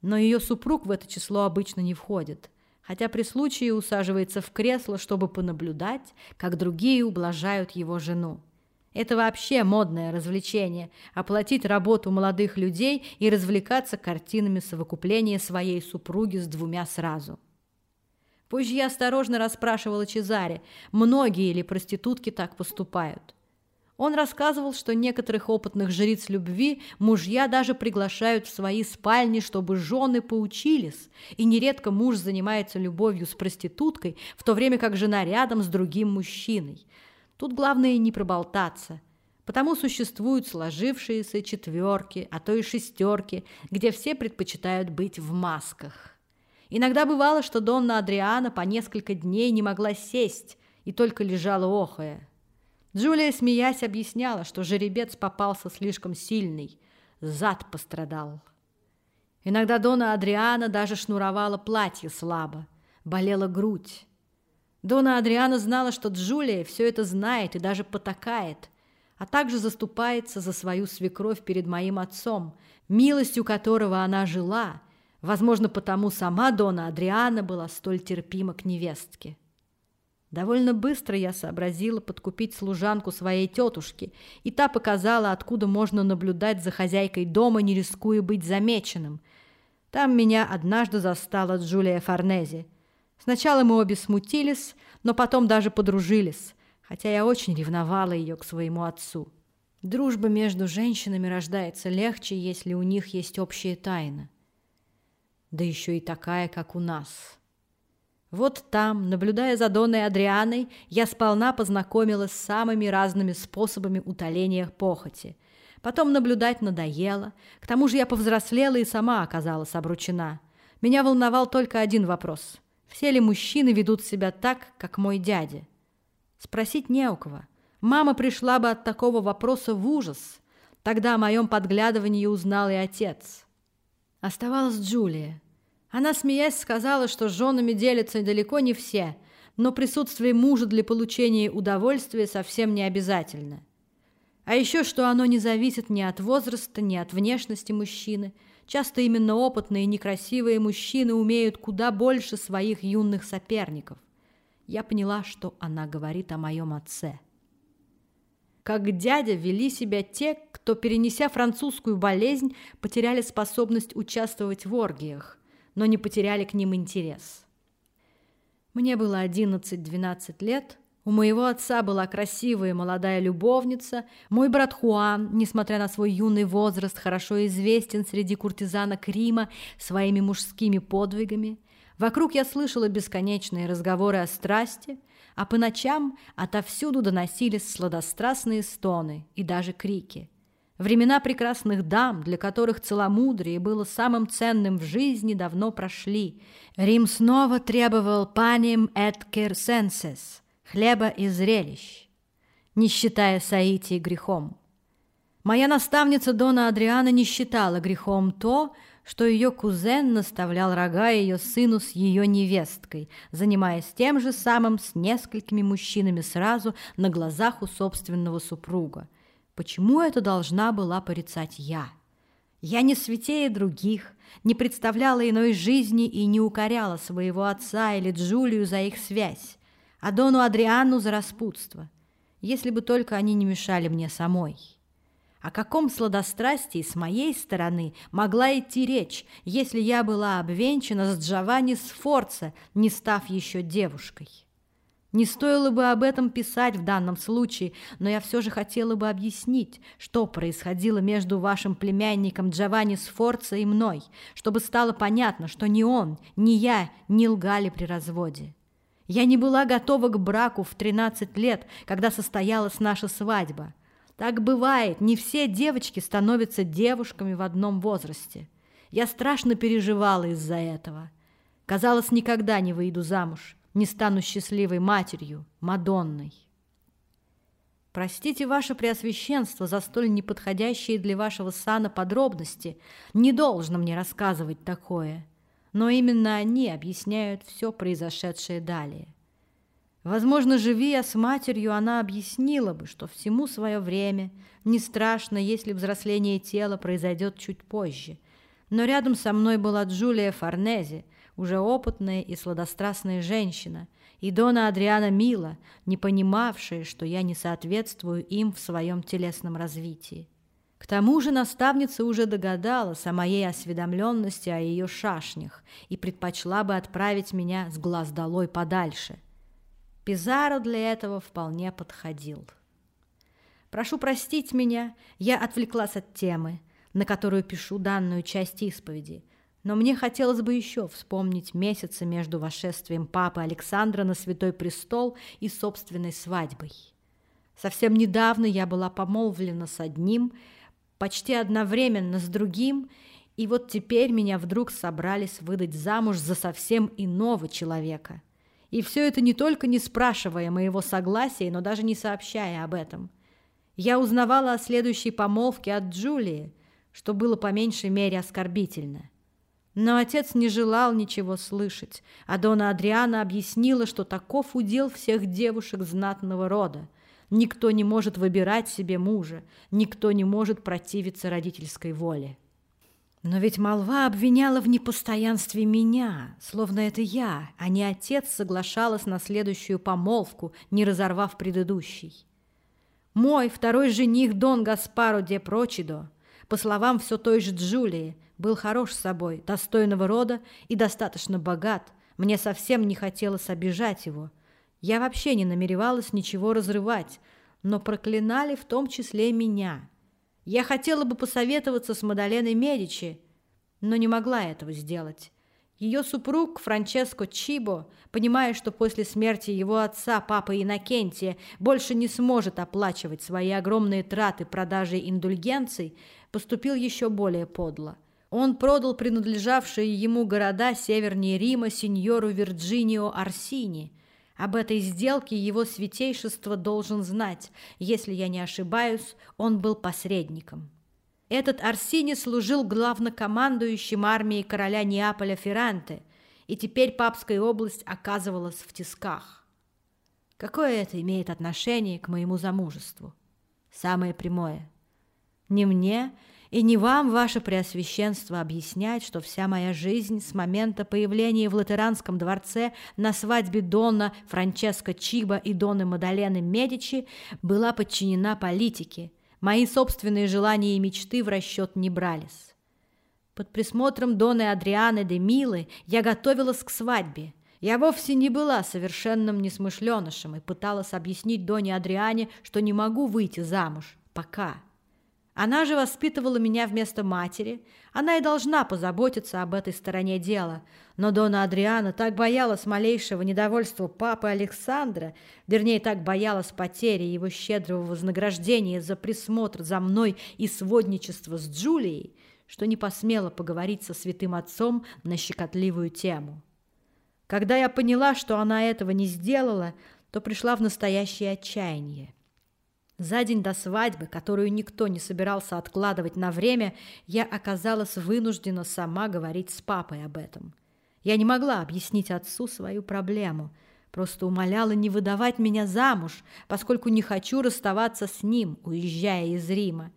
A: но ее супруг в это число обычно не входит, хотя при случае усаживается в кресло, чтобы понаблюдать, как другие ублажают его жену. Это вообще модное развлечение – оплатить работу молодых людей и развлекаться картинами совокупления своей супруги с двумя сразу. Позже я осторожно расспрашивала Чезаре, многие ли проститутки так поступают. Он рассказывал, что некоторых опытных жриц любви мужья даже приглашают в свои спальни, чтобы жены поучились, и нередко муж занимается любовью с проституткой, в то время как жена рядом с другим мужчиной – Тут главное не проболтаться. Потому существуют сложившиеся четверки, а то и шестерки, где все предпочитают быть в масках. Иногда бывало, что Донна Адриана по несколько дней не могла сесть и только лежала охая. Джулия, смеясь, объясняла, что жеребец попался слишком сильный, зад пострадал. Иногда Дона Адриана даже шнуровала платье слабо, болела грудь. Дона Адриана знала, что Джулия все это знает и даже потакает, а также заступается за свою свекровь перед моим отцом, милостью которого она жила, возможно, потому сама Дона Адриана была столь терпима к невестке. Довольно быстро я сообразила подкупить служанку своей тетушки, и та показала, откуда можно наблюдать за хозяйкой дома, не рискуя быть замеченным. Там меня однажды застала Джулия Форнези – Сначала мы обе смутились, но потом даже подружились, хотя я очень ревновала ее к своему отцу. Дружба между женщинами рождается легче, если у них есть общая тайна. Да еще и такая, как у нас. Вот там, наблюдая за Донной Адрианой, я сполна познакомилась с самыми разными способами утоления похоти. Потом наблюдать надоело. К тому же я повзрослела и сама оказалась обручена. Меня волновал только один вопрос. Все ли мужчины ведут себя так, как мой дядя? Спросить не у кого. Мама пришла бы от такого вопроса в ужас. Тогда о моем подглядывании узнал и отец. Оставалась Джулия. Она, смеясь, сказала, что с женами делятся далеко не все, но присутствие мужа для получения удовольствия совсем не обязательно. А еще, что оно не зависит ни от возраста, ни от внешности мужчины – Часто именно опытные и некрасивые мужчины умеют куда больше своих юных соперников. Я поняла, что она говорит о моем отце. Как дядя вели себя те, кто, перенеся французскую болезнь, потеряли способность участвовать в оргиях, но не потеряли к ним интерес. Мне было 11-12 лет – у моего отца была красивая молодая любовница. Мой брат Хуан, несмотря на свой юный возраст, хорошо известен среди куртизанок Рима своими мужскими подвигами. Вокруг я слышала бесконечные разговоры о страсти, а по ночам отовсюду доносились сладострастные стоны и даже крики. Времена прекрасных дам, для которых целомудрие было самым ценным в жизни, давно прошли. Рим снова требовал паним et керсенсес – хлеба и зрелищ, не считая Саитии грехом. Моя наставница Дона Адриана не считала грехом то, что ее кузен наставлял рога ее сыну с ее невесткой, занимаясь тем же самым с несколькими мужчинами сразу на глазах у собственного супруга. Почему это должна была порицать я? Я не святее других, не представляла иной жизни и не укоряла своего отца или Джулию за их связь, а Дону Адриану за распутство, если бы только они не мешали мне самой. О каком сладострастии с моей стороны могла идти речь, если я была обвенчана с Джованни Сфорца, не став еще девушкой? Не стоило бы об этом писать в данном случае, но я все же хотела бы объяснить, что происходило между вашим племянником Джованни Сфорца и мной, чтобы стало понятно, что ни он, ни я не лгали при разводе. Я не была готова к браку в 13 лет, когда состоялась наша свадьба – так бывает, не все девочки становятся девушками в одном возрасте. Я страшно переживала из-за этого. Казалось, никогда не выйду замуж, не стану счастливой матерью, Мадонной. Простите, ваше преосвященство, за столь неподходящие для вашего сана подробности. Не должно мне рассказывать такое. Но именно они объясняют все произошедшее далее. Возможно, живи я с матерью, она объяснила бы, что всему свое время, не страшно, если взросление тела произойдет чуть позже. Но рядом со мной была Джулия Форнези, уже опытная и сладострастная женщина, и Дона Адриана Мила, не понимавшая, что я не соответствую им в своем телесном развитии. Тому же наставница уже догадалась о моей осведомленности о ее шашнях и предпочла бы отправить меня с глаз долой подальше – Пизаро для этого вполне подходил. Прошу простить меня, я отвлеклась от темы, на которую пишу данную часть исповеди, но мне хотелось бы еще вспомнить месяцы между вошествием папы Александра на Святой Престол и собственной свадьбой. Совсем недавно я была помолвлена с одним, почти одновременно с другим, и вот теперь меня вдруг собрались выдать замуж за совсем иного человека – и все это не только не спрашивая моего согласия, но даже не сообщая об этом. Я узнавала о следующей помолвке от Джулии, что было по меньшей мере оскорбительно. Но отец не желал ничего слышать, а Дона Адриана объяснила, что таков удел всех девушек знатного рода. Никто не может выбирать себе мужа, никто не может противиться родительской воле. Но ведь молва обвиняла в непостоянстве меня, словно это я, а не отец соглашалась на следующую помолвку, не разорвав предыдущий. Мой второй жених Дон Гаспаро де Прочидо, по словам все той же Джулии, был хорош собой, достойного рода и достаточно богат. Мне совсем не хотелось обижать его. Я вообще не намеревалась ничего разрывать, но проклинали в том числе меня – я хотела бы посоветоваться с Мадаленой Медичи, но не могла этого сделать. Ее супруг Франческо Чибо, понимая, что после смерти его отца, папы Иннокентия, больше не сможет оплачивать свои огромные траты продажей индульгенций, поступил еще более подло. Он продал принадлежавшие ему города севернее Рима сеньору Вирджинио Арсини – об этой сделке его святейшество должен знать. Если я не ошибаюсь, он был посредником. Этот Арсини служил главнокомандующим армией короля Неаполя Ферранте, и теперь папская область оказывалась в тисках. Какое это имеет отношение к моему замужеству? Самое прямое. Ни мне, и не вам, ваше преосвященство, объяснять, что вся моя жизнь с момента появления в Латеранском дворце на свадьбе Дона Франческо Чиба и Доны Мадалены Медичи была подчинена политике. Мои собственные желания и мечты в расчет не брались. Под присмотром Доны Адрианы де Милы я готовилась к свадьбе. Я вовсе не была совершенным несмышленышем и пыталась объяснить Доне Адриане, что не могу выйти замуж. Пока. Она же воспитывала меня вместо матери. Она и должна позаботиться об этой стороне дела. Но Дона Адриана так боялась малейшего недовольства папы Александра, вернее, так боялась потери его щедрого вознаграждения за присмотр за мной и сводничество с Джулией, что не посмела поговорить со святым отцом на щекотливую тему. Когда я поняла, что она этого не сделала, то пришла в настоящее отчаяние. За день до свадьбы, которую никто не собирался откладывать на время, я оказалась вынуждена сама говорить с папой об этом. Я не могла объяснить отцу свою проблему, просто умоляла не выдавать меня замуж, поскольку не хочу расставаться с ним, уезжая из Рима.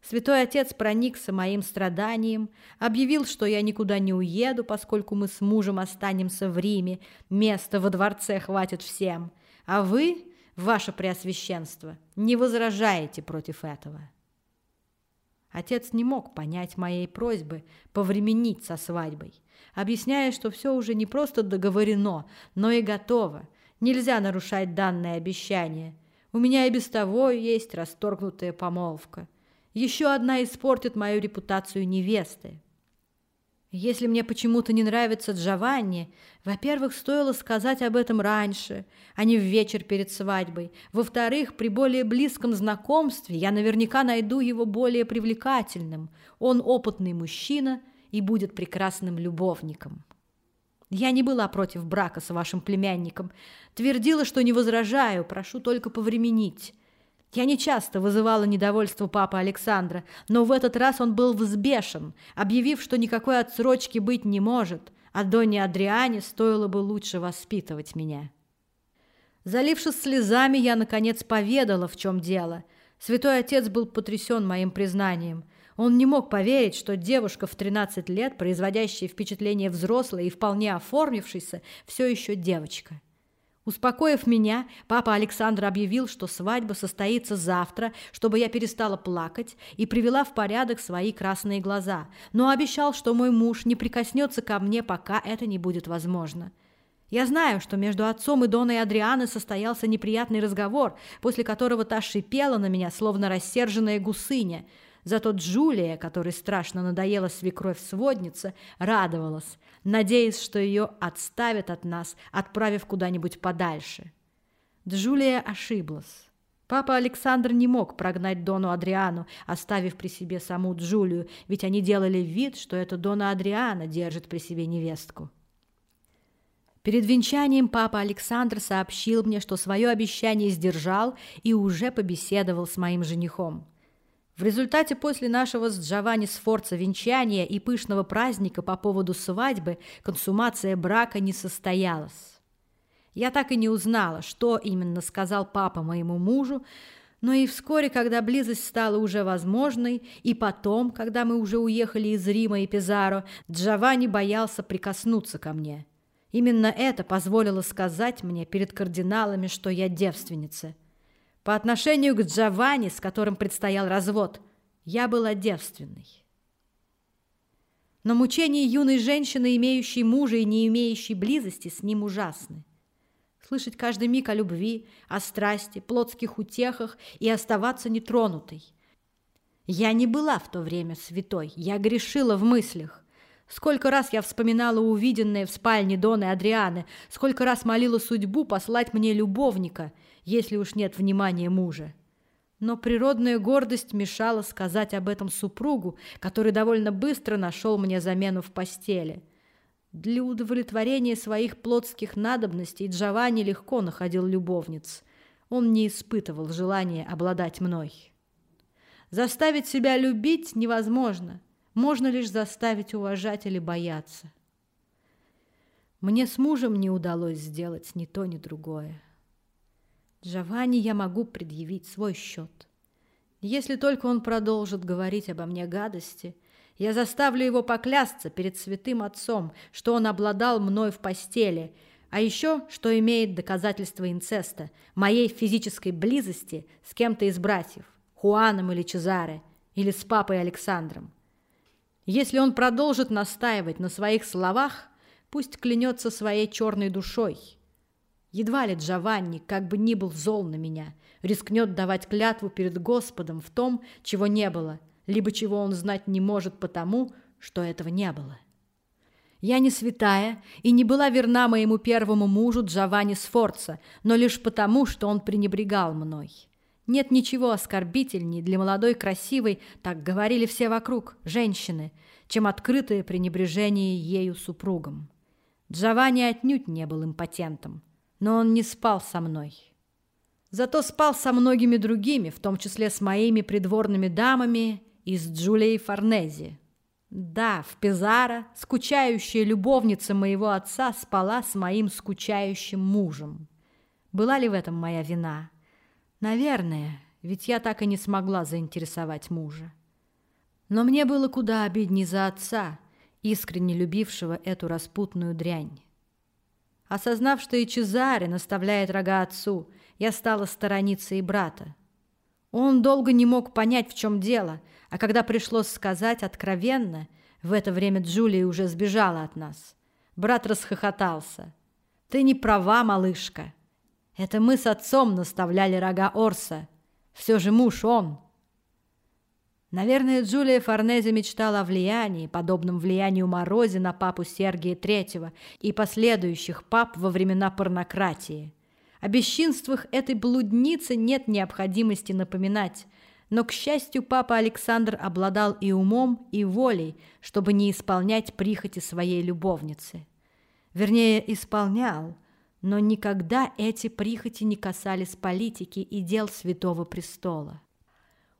A: Святой Отец проникся моим страданием, объявил, что я никуда не уеду, поскольку мы с мужем останемся в Риме, места во дворце хватит всем, а вы ваше преосвященство, не возражаете против этого». Отец не мог понять моей просьбы повременить со свадьбой, объясняя, что все уже не просто договорено, но и готово. Нельзя нарушать данное обещание. У меня и без того есть расторгнутая помолвка. Еще одна испортит мою репутацию невесты. Если мне почему-то не нравится Джованни, во-первых, стоило сказать об этом раньше, а не в вечер перед свадьбой. Во-вторых, при более близком знакомстве я наверняка найду его более привлекательным. Он опытный мужчина и будет прекрасным любовником. Я не была против брака с вашим племянником. Твердила, что не возражаю, прошу только повременить. Я не часто вызывала недовольство папы Александра, но в этот раз он был взбешен, объявив, что никакой отсрочки быть не может, а Доне Адриане стоило бы лучше воспитывать меня. Залившись слезами, я, наконец, поведала, в чем дело. Святой отец был потрясен моим признанием. Он не мог поверить, что девушка в 13 лет, производящая впечатление взрослой и вполне оформившейся, все еще девочка. Успокоив меня, папа Александр объявил, что свадьба состоится завтра, чтобы я перестала плакать и привела в порядок свои красные глаза, но обещал, что мой муж не прикоснется ко мне, пока это не будет возможно. Я знаю, что между отцом и Доной Адрианы состоялся неприятный разговор, после которого та шипела на меня, словно рассерженная гусыня – Зато Джулия, которой страшно надоела свекровь-сводница, радовалась, надеясь, что ее отставят от нас, отправив куда-нибудь подальше. Джулия ошиблась. Папа Александр не мог прогнать Дону Адриану, оставив при себе саму Джулию, ведь они делали вид, что это Дона Адриана держит при себе невестку. Перед венчанием папа Александр сообщил мне, что свое обещание сдержал и уже побеседовал с моим женихом. В результате после нашего с Джованни Сфорца венчания и пышного праздника по поводу свадьбы консумация брака не состоялась. Я так и не узнала, что именно сказал папа моему мужу, но и вскоре, когда близость стала уже возможной, и потом, когда мы уже уехали из Рима и Пизаро, Джованни боялся прикоснуться ко мне. Именно это позволило сказать мне перед кардиналами, что я девственница – по отношению к Джованни, с которым предстоял развод, я была девственной. Но мучения юной женщины, имеющей мужа и не имеющей близости, с ним ужасны. Слышать каждый миг о любви, о страсти, плотских утехах и оставаться нетронутой. Я не была в то время святой, я грешила в мыслях. Сколько раз я вспоминала увиденное в спальне Доны Адрианы, сколько раз молила судьбу послать мне любовника, если уж нет внимания мужа. Но природная гордость мешала сказать об этом супругу, который довольно быстро нашел мне замену в постели. Для удовлетворения своих плотских надобностей Джованни легко находил любовниц. Он не испытывал желания обладать мной. Заставить себя любить невозможно – можно лишь заставить уважать или бояться. Мне с мужем не удалось сделать ни то, ни другое. Джованни я могу предъявить свой счет. Если только он продолжит говорить обо мне гадости, я заставлю его поклясться перед святым отцом, что он обладал мной в постели, а еще, что имеет доказательства инцеста, моей физической близости с кем-то из братьев, Хуаном или Чезаре, или с папой Александром. Если он продолжит настаивать на своих словах, пусть клянется своей черной душой. Едва ли Джованни, как бы ни был зол на меня, рискнет давать клятву перед Господом в том, чего не было, либо чего он знать не может потому, что этого не было. Я не святая и не была верна моему первому мужу Джованни Сфорца, но лишь потому, что он пренебрегал мной. Нет ничего оскорбительней для молодой красивой, так говорили все вокруг, женщины, чем открытое пренебрежение ею супругом. Джованни отнюдь не был импотентом, но он не спал со мной. Зато спал со многими другими, в том числе с моими придворными дамами и с Джулией Форнези. Да, в Пизаро скучающая любовница моего отца спала с моим скучающим мужем. Была ли в этом моя вина? Наверное, ведь я так и не смогла заинтересовать мужа. Но мне было куда обиднее за отца, искренне любившего эту распутную дрянь. Осознав, что и Чезаре наставляет рога отцу, я стала сторониться и брата. Он долго не мог понять, в чем дело, а когда пришлось сказать откровенно, в это время Джулия уже сбежала от нас. Брат расхохотался. «Ты не права, малышка. Это мы с отцом наставляли рога Орса. Все же муж он». Наверное, Джулия Форнезе мечтала о влиянии, подобном влиянию Морозе на папу Сергия III и последующих пап во времена порнократии. О бесчинствах этой блудницы нет необходимости напоминать, но, к счастью, папа Александр обладал и умом, и волей, чтобы не исполнять прихоти своей любовницы. Вернее, исполнял, но никогда эти прихоти не касались политики и дел Святого Престола.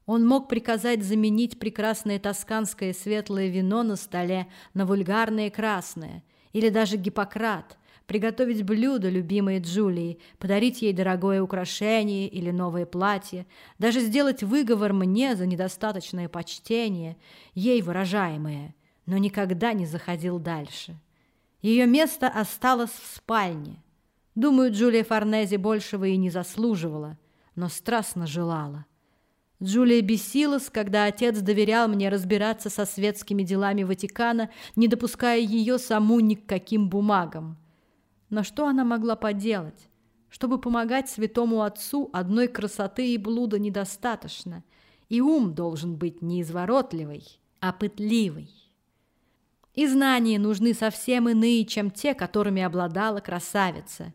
A: Он мог приказать заменить прекрасное тосканское светлое вино на столе на вульгарное красное, или даже Гиппократ, приготовить блюдо любимой Джулии, подарить ей дорогое украшение или новое платье, даже сделать выговор мне за недостаточное почтение, ей выражаемое, но никогда не заходил дальше. Ее место осталось в спальне. Думаю, Джулия Форнези большего и не заслуживала, но страстно желала. Джулия бесилась, когда отец доверял мне разбираться со светскими делами Ватикана, не допуская ее саму ни к каким бумагам. Но что она могла поделать? Чтобы помогать святому отцу, одной красоты и блуда недостаточно, и ум должен быть не изворотливый, а пытливый. И знания нужны совсем иные, чем те, которыми обладала красавица.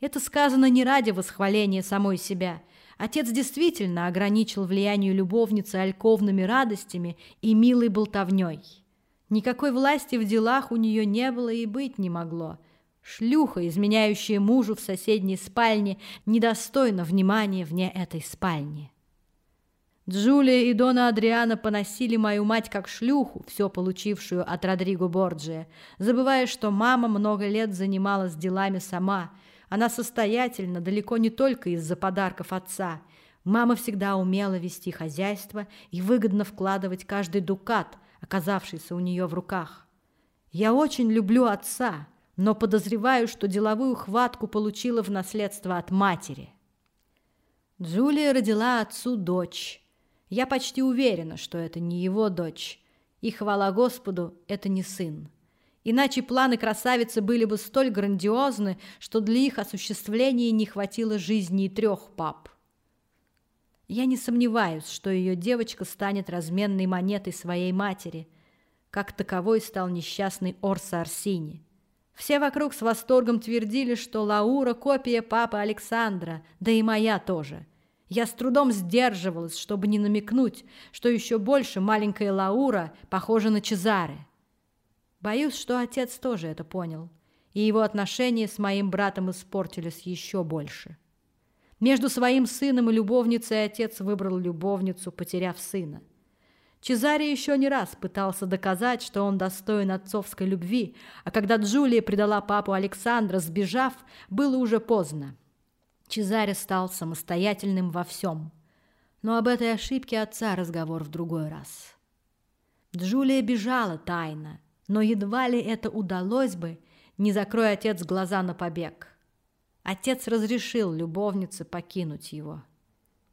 A: Это сказано не ради восхваления самой себя – Отец действительно ограничил влияние любовницы альковными радостями и милой болтовней. Никакой власти в делах у нее не было и быть не могло. Шлюха, изменяющая мужу в соседней спальне, недостойна внимания вне этой спальни. Джулия и Дона Адриана поносили мою мать как шлюху, все получившую от Родриго Борджия, забывая, что мама много лет занималась делами сама – она состоятельна далеко не только из-за подарков отца. Мама всегда умела вести хозяйство и выгодно вкладывать каждый дукат, оказавшийся у нее в руках. Я очень люблю отца, но подозреваю, что деловую хватку получила в наследство от матери. Джулия родила отцу дочь. Я почти уверена, что это не его дочь. И, хвала Господу, это не сын. Иначе планы красавицы были бы столь грандиозны, что для их осуществления не хватило жизни и трех пап. Я не сомневаюсь, что ее девочка станет разменной монетой своей матери, как таковой стал несчастный Орса Арсини. Все вокруг с восторгом твердили, что Лаура – копия папы Александра, да и моя тоже. Я с трудом сдерживалась, чтобы не намекнуть, что еще больше маленькая Лаура похожа на Чезаре. Боюсь, что отец тоже это понял, и его отношения с моим братом испортились еще больше. Между своим сыном и любовницей отец выбрал любовницу, потеряв сына. Чезаре еще не раз пытался доказать, что он достоин отцовской любви, а когда Джулия предала папу Александра, сбежав, было уже поздно. Чезаре стал самостоятельным во всем. Но об этой ошибке отца разговор в другой раз. Джулия бежала тайно, но едва ли это удалось бы, не закрой отец глаза на побег. Отец разрешил любовнице покинуть его.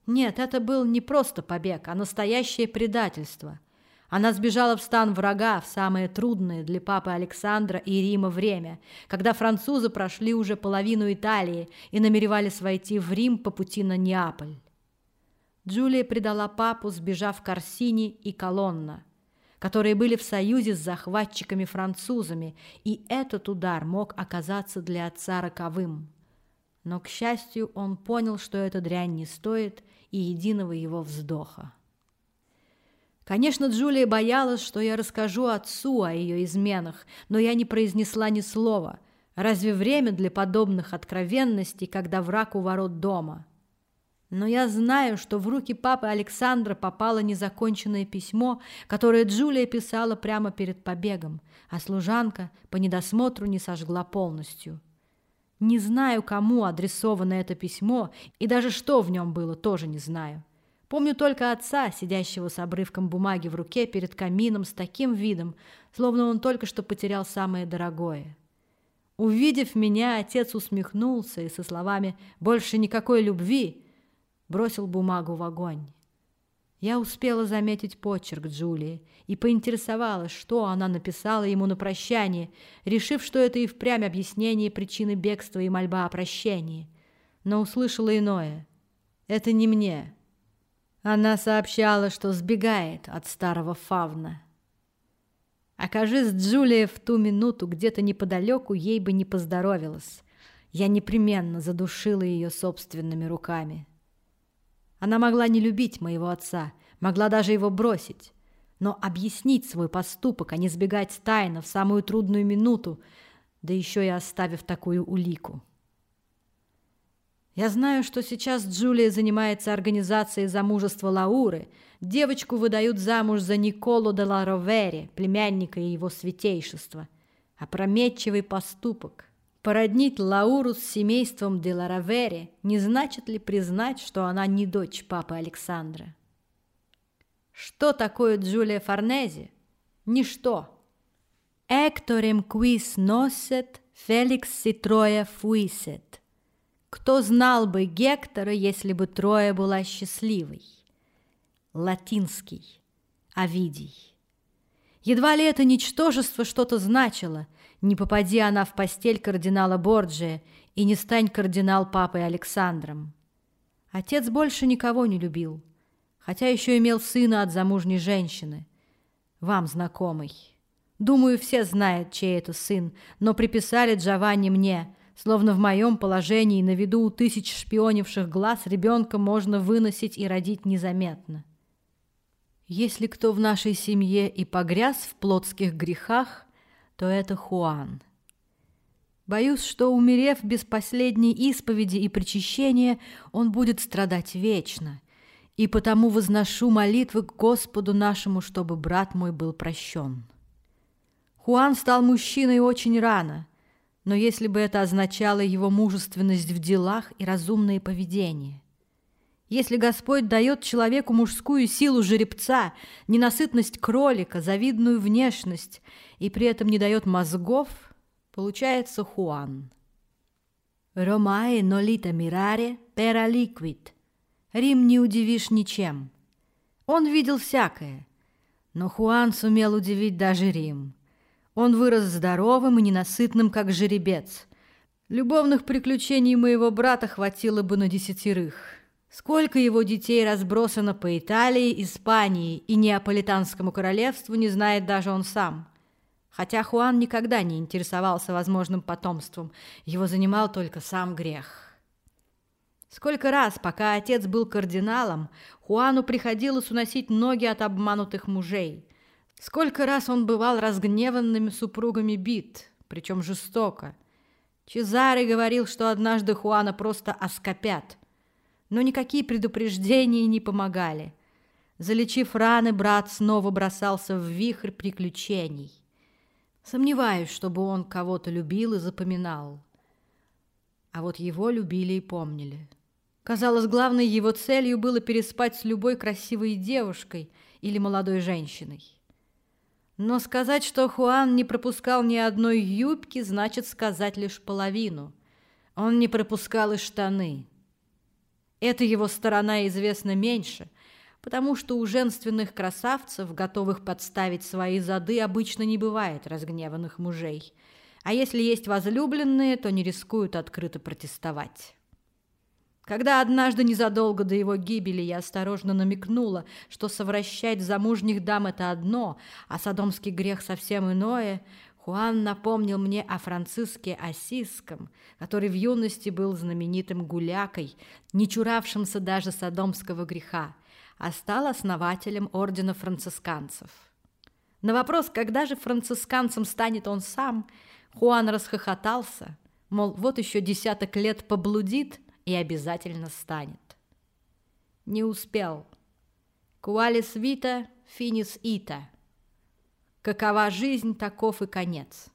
A: Нет, это был не просто побег, а настоящее предательство. Она сбежала в стан врага в самое трудное для папы Александра и Рима время, когда французы прошли уже половину Италии и намеревались войти в Рим по пути на Неаполь. Джулия предала папу, сбежав к Арсини и Колонна – которые были в союзе с захватчиками-французами, и этот удар мог оказаться для отца роковым. Но, к счастью, он понял, что эта дрянь не стоит и единого его вздоха. Конечно, Джулия боялась, что я расскажу отцу о ее изменах, но я не произнесла ни слова. Разве время для подобных откровенностей, когда враг у ворот дома? Но я знаю, что в руки папы Александра попало незаконченное письмо, которое Джулия писала прямо перед побегом, а служанка по недосмотру не сожгла полностью. Не знаю, кому адресовано это письмо, и даже что в нем было, тоже не знаю. Помню только отца, сидящего с обрывком бумаги в руке перед камином с таким видом, словно он только что потерял самое дорогое. Увидев меня, отец усмехнулся и со словами «больше никакой любви» бросил бумагу в огонь. Я успела заметить почерк Джулии и поинтересовалась, что она написала ему на прощание, решив, что это и впрямь объяснение причины бегства и мольба о прощении. Но услышала иное. «Это не мне». Она сообщала, что сбегает от старого фавна. Окажись Джулия в ту минуту где-то неподалеку, ей бы не поздоровилась. Я непременно задушила ее собственными руками. Она могла не любить моего отца, могла даже его бросить. Но объяснить свой поступок, а не сбегать тайно в самую трудную минуту, да еще и оставив такую улику. Я знаю, что сейчас Джулия занимается организацией замужества Лауры. Девочку выдают замуж за Николо де ла Ровери, племянника его святейшества. Опрометчивый поступок. Породнить Лауру с семейством де Ларавери не значит ли признать, что она не дочь папы Александра? Что такое Джулия Форнези? Ничто. Экторем quis носет, Феликс си Троя фуисет. Кто знал бы Гектора, если бы Троя была счастливой? Латинский. Овидий. Едва ли это ничтожество что-то значило – не попади она в постель кардинала Борджия и не стань кардинал папой Александром. Отец больше никого не любил, хотя еще имел сына от замужней женщины, вам знакомый. Думаю, все знают, чей это сын, но приписали Джованни мне, словно в моем положении на виду у тысяч шпионивших глаз ребенка можно выносить и родить незаметно. Если кто в нашей семье и погряз в плотских грехах, то это Хуан. Боюсь, что, умерев без последней исповеди и причащения, он будет страдать вечно, и потому возношу молитвы к Господу нашему, чтобы брат мой был прощен. Хуан стал мужчиной очень рано, но если бы это означало его мужественность в делах и разумное поведение – если Господь дает человеку мужскую силу жеребца, ненасытность кролика, завидную внешность и при этом не дает мозгов, получается Хуан. Ромае нолита мираре пера ликвид. Рим не удивишь ничем. Он видел всякое, но Хуан сумел удивить даже Рим. Он вырос здоровым и ненасытным, как жеребец. Любовных приключений моего брата хватило бы на десятерых. Сколько его детей разбросано по Италии, Испании и Неаполитанскому королевству, не знает даже он сам. Хотя Хуан никогда не интересовался возможным потомством, его занимал только сам грех. Сколько раз, пока отец был кардиналом, Хуану приходилось уносить ноги от обманутых мужей. Сколько раз он бывал разгневанными супругами бит, причем жестоко. Чезаре говорил, что однажды Хуана просто оскопят – но никакие предупреждения не помогали. Залечив раны, брат снова бросался в вихрь приключений. Сомневаюсь, чтобы он кого-то любил и запоминал. А вот его любили и помнили. Казалось, главной его целью было переспать с любой красивой девушкой или молодой женщиной. Но сказать, что Хуан не пропускал ни одной юбки, значит сказать лишь половину. Он не пропускал и штаны. Эта его сторона известна меньше, потому что у женственных красавцев, готовых подставить свои зады, обычно не бывает разгневанных мужей. А если есть возлюбленные, то не рискуют открыто протестовать. Когда однажды незадолго до его гибели я осторожно намекнула, что совращать замужних дам – это одно, а садомский грех совсем иное, Хуан напомнил мне о Франциске Осиском, который в юности был знаменитым гулякой, не чуравшимся даже садомского греха, а стал основателем ордена францисканцев. На вопрос, когда же францисканцем станет он сам, Хуан расхохотался, мол, вот еще десяток лет поблудит и обязательно станет. Не успел. Куалис вита, финис ита. Какова жизнь, таков и конец.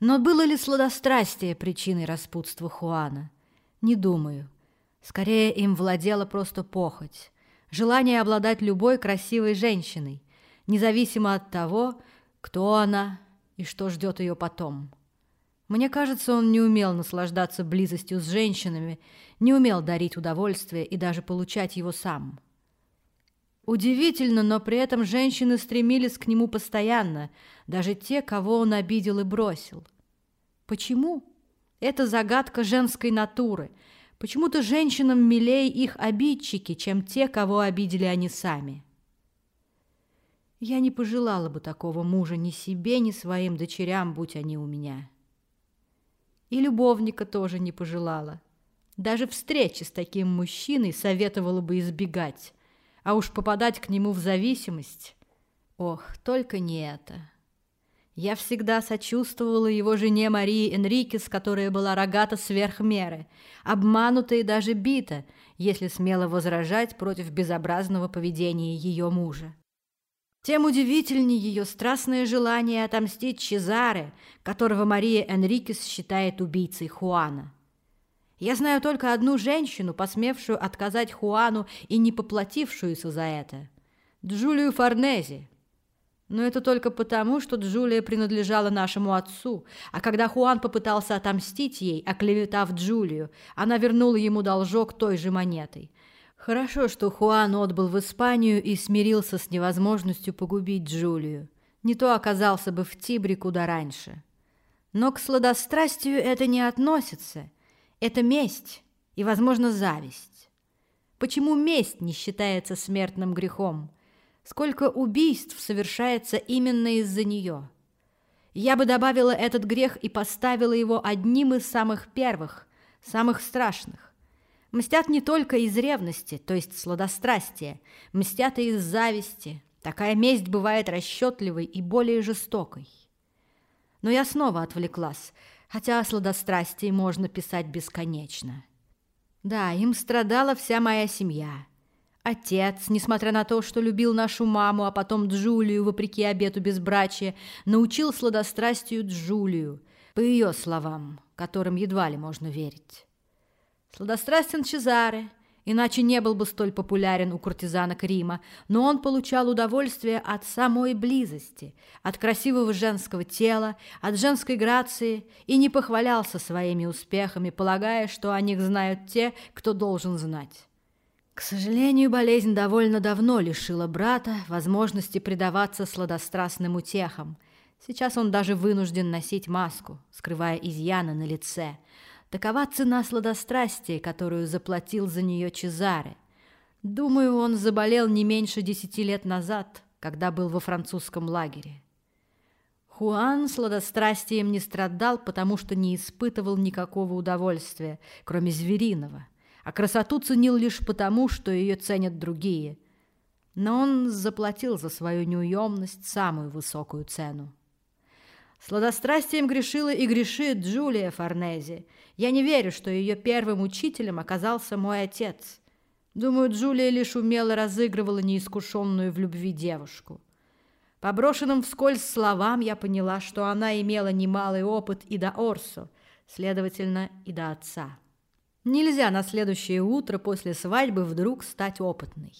A: Но было ли сладострастие причиной распутства Хуана? Не думаю. Скорее, им владела просто похоть. Желание обладать любой красивой женщиной, независимо от того, кто она и что ждет ее потом. Мне кажется, он не умел наслаждаться близостью с женщинами, не умел дарить удовольствие и даже получать его сам. Удивительно, но при этом женщины стремились к нему постоянно, даже те, кого он обидел и бросил. Почему? Это загадка женской натуры. Почему-то женщинам милее их обидчики, чем те, кого обидели они сами. Я не пожелала бы такого мужа ни себе, ни своим дочерям, будь они у меня. И любовника тоже не пожелала. Даже встречи с таким мужчиной советовала бы избегать, а уж попадать к нему в зависимость. Ох, только не это. Я всегда сочувствовала его жене Марии Энрикес, которая была рогата сверх меры, обманута и даже бита, если смело возражать против безобразного поведения ее мужа. Тем удивительнее ее страстное желание отомстить Чезаре, которого Мария Энрикес считает убийцей Хуана. Я знаю только одну женщину, посмевшую отказать Хуану и не поплатившуюся за это – Джулию Форнези. Но это только потому, что Джулия принадлежала нашему отцу, а когда Хуан попытался отомстить ей, оклеветав Джулию, она вернула ему должок той же монетой. Хорошо, что Хуан отбыл в Испанию и смирился с невозможностью погубить Джулию. Не то оказался бы в Тибре куда раньше. Но к сладострастию это не относится. Это месть и, возможно, зависть. Почему месть не считается смертным грехом? Сколько убийств совершается именно из-за нее? Я бы добавила этот грех и поставила его одним из самых первых, самых страшных. Мстят не только из ревности, то есть сладострастия, мстят и из зависти. Такая месть бывает расчетливой и более жестокой. Но я снова отвлеклась, хотя о сладострастии можно писать бесконечно. Да, им страдала вся моя семья. Отец, несмотря на то, что любил нашу маму, а потом Джулию, вопреки обету безбрачия, научил сладострастию Джулию, по ее словам, которым едва ли можно верить. Сладострастен Чезаре, иначе не был бы столь популярен у куртизанок Рима, но он получал удовольствие от самой близости, от красивого женского тела, от женской грации и не похвалялся своими успехами, полагая, что о них знают те, кто должен знать. К сожалению, болезнь довольно давно лишила брата возможности предаваться сладострастным утехам. Сейчас он даже вынужден носить маску, скрывая изъяны на лице – Такова цена сладострастия, которую заплатил за нее Чезаре. Думаю, он заболел не меньше десяти лет назад, когда был во французском лагере. Хуан сладострастием не страдал, потому что не испытывал никакого удовольствия, кроме звериного, а красоту ценил лишь потому, что ее ценят другие. Но он заплатил за свою неуемность самую высокую цену. Сладострастием грешила и грешит Джулия Форнези. Я не верю, что ее первым учителем оказался мой отец. Думаю, Джулия лишь умело разыгрывала неискушенную в любви девушку. По брошенным вскользь словам я поняла, что она имела немалый опыт и до Орсо, следовательно, и до отца. Нельзя на следующее утро после свадьбы вдруг стать опытной.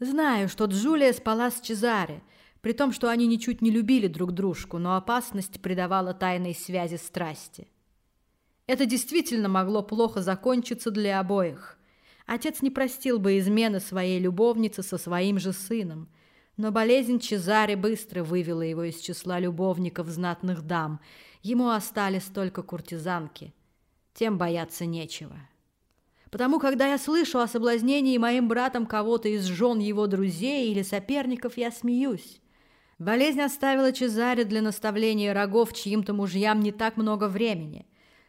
A: Знаю, что Джулия спала с Чезаре – при том, что они ничуть не любили друг дружку, но опасность придавала тайной связи страсти. Это действительно могло плохо закончиться для обоих. Отец не простил бы измены своей любовницы со своим же сыном, но болезнь Чезаре быстро вывела его из числа любовников знатных дам. Ему остались только куртизанки. Тем бояться нечего. Потому, когда я слышу о соблазнении моим братом кого-то из жен его друзей или соперников, я смеюсь. Болезнь оставила Чезаре для наставления рогов чьим-то мужьям не так много времени.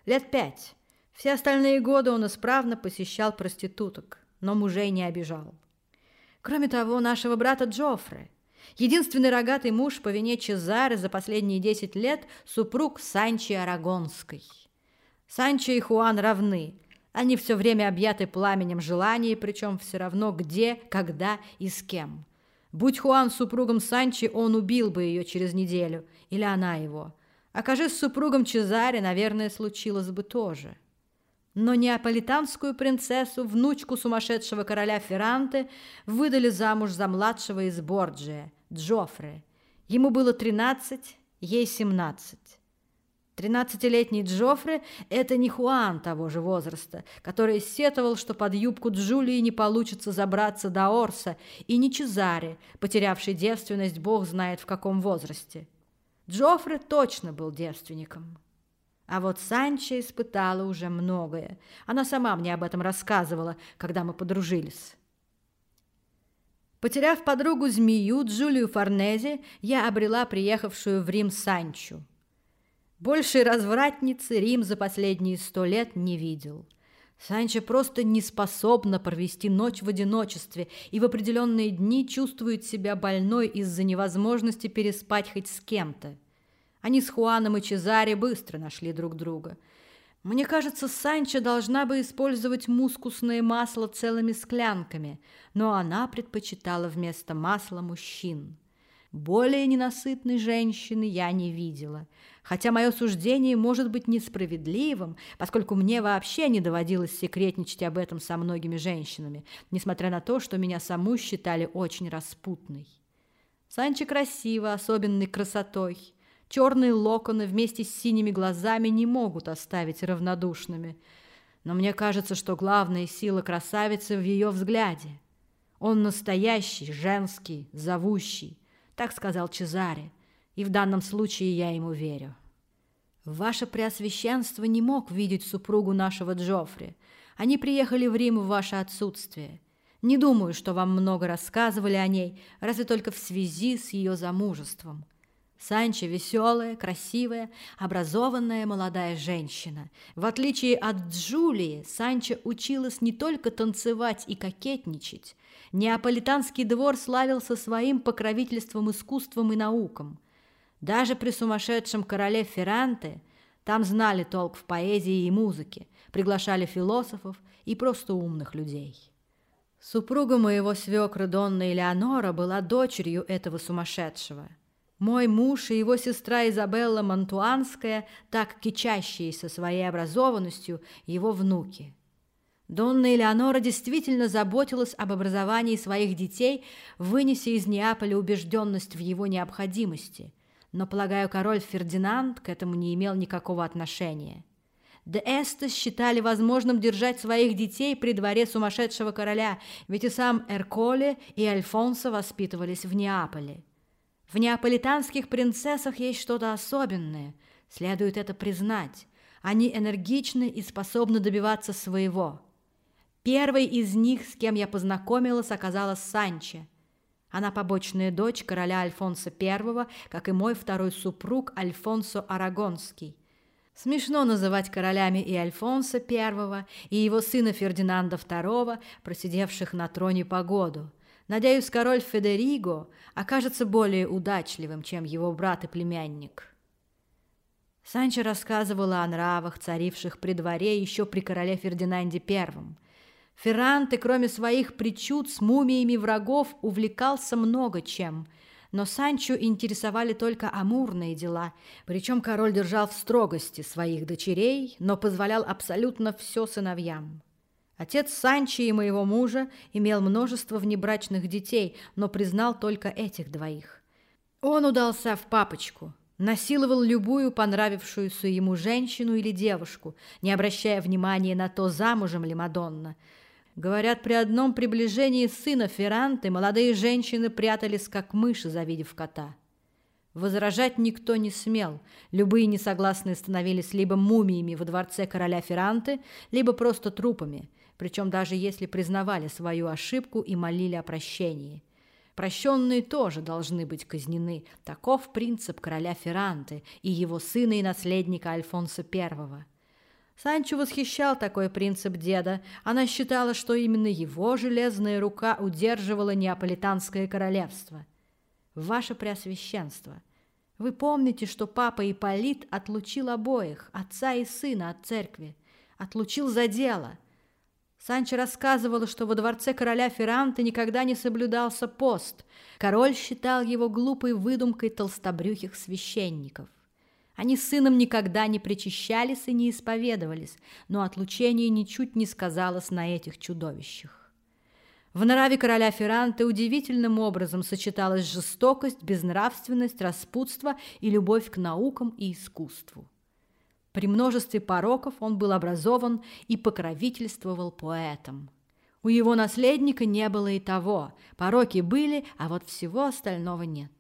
A: Лет пять. Все остальные годы он исправно посещал проституток, но мужей не обижал. Кроме того, нашего брата Джоффре, единственный рогатый муж по вине Чезары за последние десять лет, супруг Санчи Арагонской. Санчо и Хуан равны. Они все время объяты пламенем желаний, причем все равно где, когда и с кем. Будь Хуан супругом Санчи, он убил бы ее через неделю, или она его. Окажись супругом Чезаре, наверное, случилось бы тоже. Но неаполитанскую принцессу, внучку сумасшедшего короля Ферранте, выдали замуж за младшего из Борджия, Джоффре. Ему было 13, ей 17. Тринадцатилетний Джоффре – это не Хуан того же возраста, который сетовал, что под юбку Джулии не получится забраться до Орса, и не Чезаре, потерявший девственность бог знает в каком возрасте. Джоффре точно был девственником. А вот Санчо испытала уже многое. Она сама мне об этом рассказывала, когда мы подружились. Потеряв подругу-змею Джулию Форнези, я обрела приехавшую в Рим Санчу – Большей развратницы Рим за последние сто лет не видел. Санчо просто не способна провести ночь в одиночестве и в определенные дни чувствует себя больной из-за невозможности переспать хоть с кем-то. Они с Хуаном и Чезаре быстро нашли друг друга. Мне кажется, Санчо должна бы использовать мускусное масло целыми склянками, но она предпочитала вместо масла мужчин. Более ненасытной женщины я не видела, хотя мое суждение может быть несправедливым, поскольку мне вообще не доводилось секретничать об этом со многими женщинами, несмотря на то, что меня саму считали очень распутной. Санчо красиво, особенной красотой. Черные локоны вместе с синими глазами не могут оставить равнодушными. Но мне кажется, что главная сила красавицы в ее взгляде. Он настоящий, женский, зовущий. Так сказал Чезаре, и в данном случае я ему верю. Ваше Преосвященство не мог видеть супругу нашего Джоффри. Они приехали в Рим в ваше отсутствие. Не думаю, что вам много рассказывали о ней, разве только в связи с ее замужеством. Санчо веселая, красивая, образованная молодая женщина. В отличие от Джулии, Санчо училась не только танцевать и кокетничать, Неаполитанский двор славился своим покровительством искусством и наукам. Даже при сумасшедшем короле Ферранте там знали толк в поэзии и музыке, приглашали философов и просто умных людей. Супруга моего свекра Донна Элеонора была дочерью этого сумасшедшего. Мой муж и его сестра Изабелла Монтуанская, так кичащиеся своей образованностью, его внуки – Донна Элеонора действительно заботилась об образовании своих детей, вынеся из Неаполя убежденность в его необходимости. Но, полагаю, король Фердинанд к этому не имел никакого отношения. Де Эстес считали возможным держать своих детей при дворе сумасшедшего короля, ведь и сам Эрколе и Альфонсо воспитывались в Неаполе. В неаполитанских принцессах есть что-то особенное, следует это признать. Они энергичны и способны добиваться своего – Первой из них, с кем я познакомилась, оказалась Санче. Она побочная дочь короля Альфонса I, как и мой второй супруг Альфонсо Арагонский. Смешно называть королями и Альфонса I, и его сына Фердинанда II, просидевших на троне по году. Надеюсь, король Федериго окажется более удачливым, чем его брат и племянник. Санчо рассказывала о нравах, царивших при дворе еще при короле Фердинанде I – Ферранте, кроме своих причуд с мумиями врагов, увлекался много чем. Но Санчо интересовали только амурные дела, причем король держал в строгости своих дочерей, но позволял абсолютно все сыновьям. Отец Санчо и моего мужа имел множество внебрачных детей, но признал только этих двоих. Он удался в папочку, насиловал любую понравившуюся ему женщину или девушку, не обращая внимания на то, замужем ли Мадонна – Говорят, при одном приближении сына Ферранты молодые женщины прятались, как мыши, завидев кота. Возражать никто не смел. Любые несогласные становились либо мумиями во дворце короля Ферранты, либо просто трупами, причем даже если признавали свою ошибку и молили о прощении. Прощенные тоже должны быть казнены. Таков принцип короля Ферранты и его сына и наследника Альфонса I. Санчо восхищал такой принцип деда. Она считала, что именно его железная рука удерживала неаполитанское королевство. Ваше Преосвященство, вы помните, что папа Ипполит отлучил обоих, отца и сына от церкви, отлучил за дело, Санчо рассказывала, что во дворце короля Ферранта никогда не соблюдался пост. Король считал его глупой выдумкой толстобрюхих священников. Они с сыном никогда не причащались и не исповедовались, но отлучение ничуть не сказалось на этих чудовищах. В нраве короля Ферранта удивительным образом сочеталась жестокость, безнравственность, распутство и любовь к наукам и искусству. При множестве пороков он был образован и покровительствовал поэтам. У его наследника не было и того. Пороки были, а вот всего остального нет.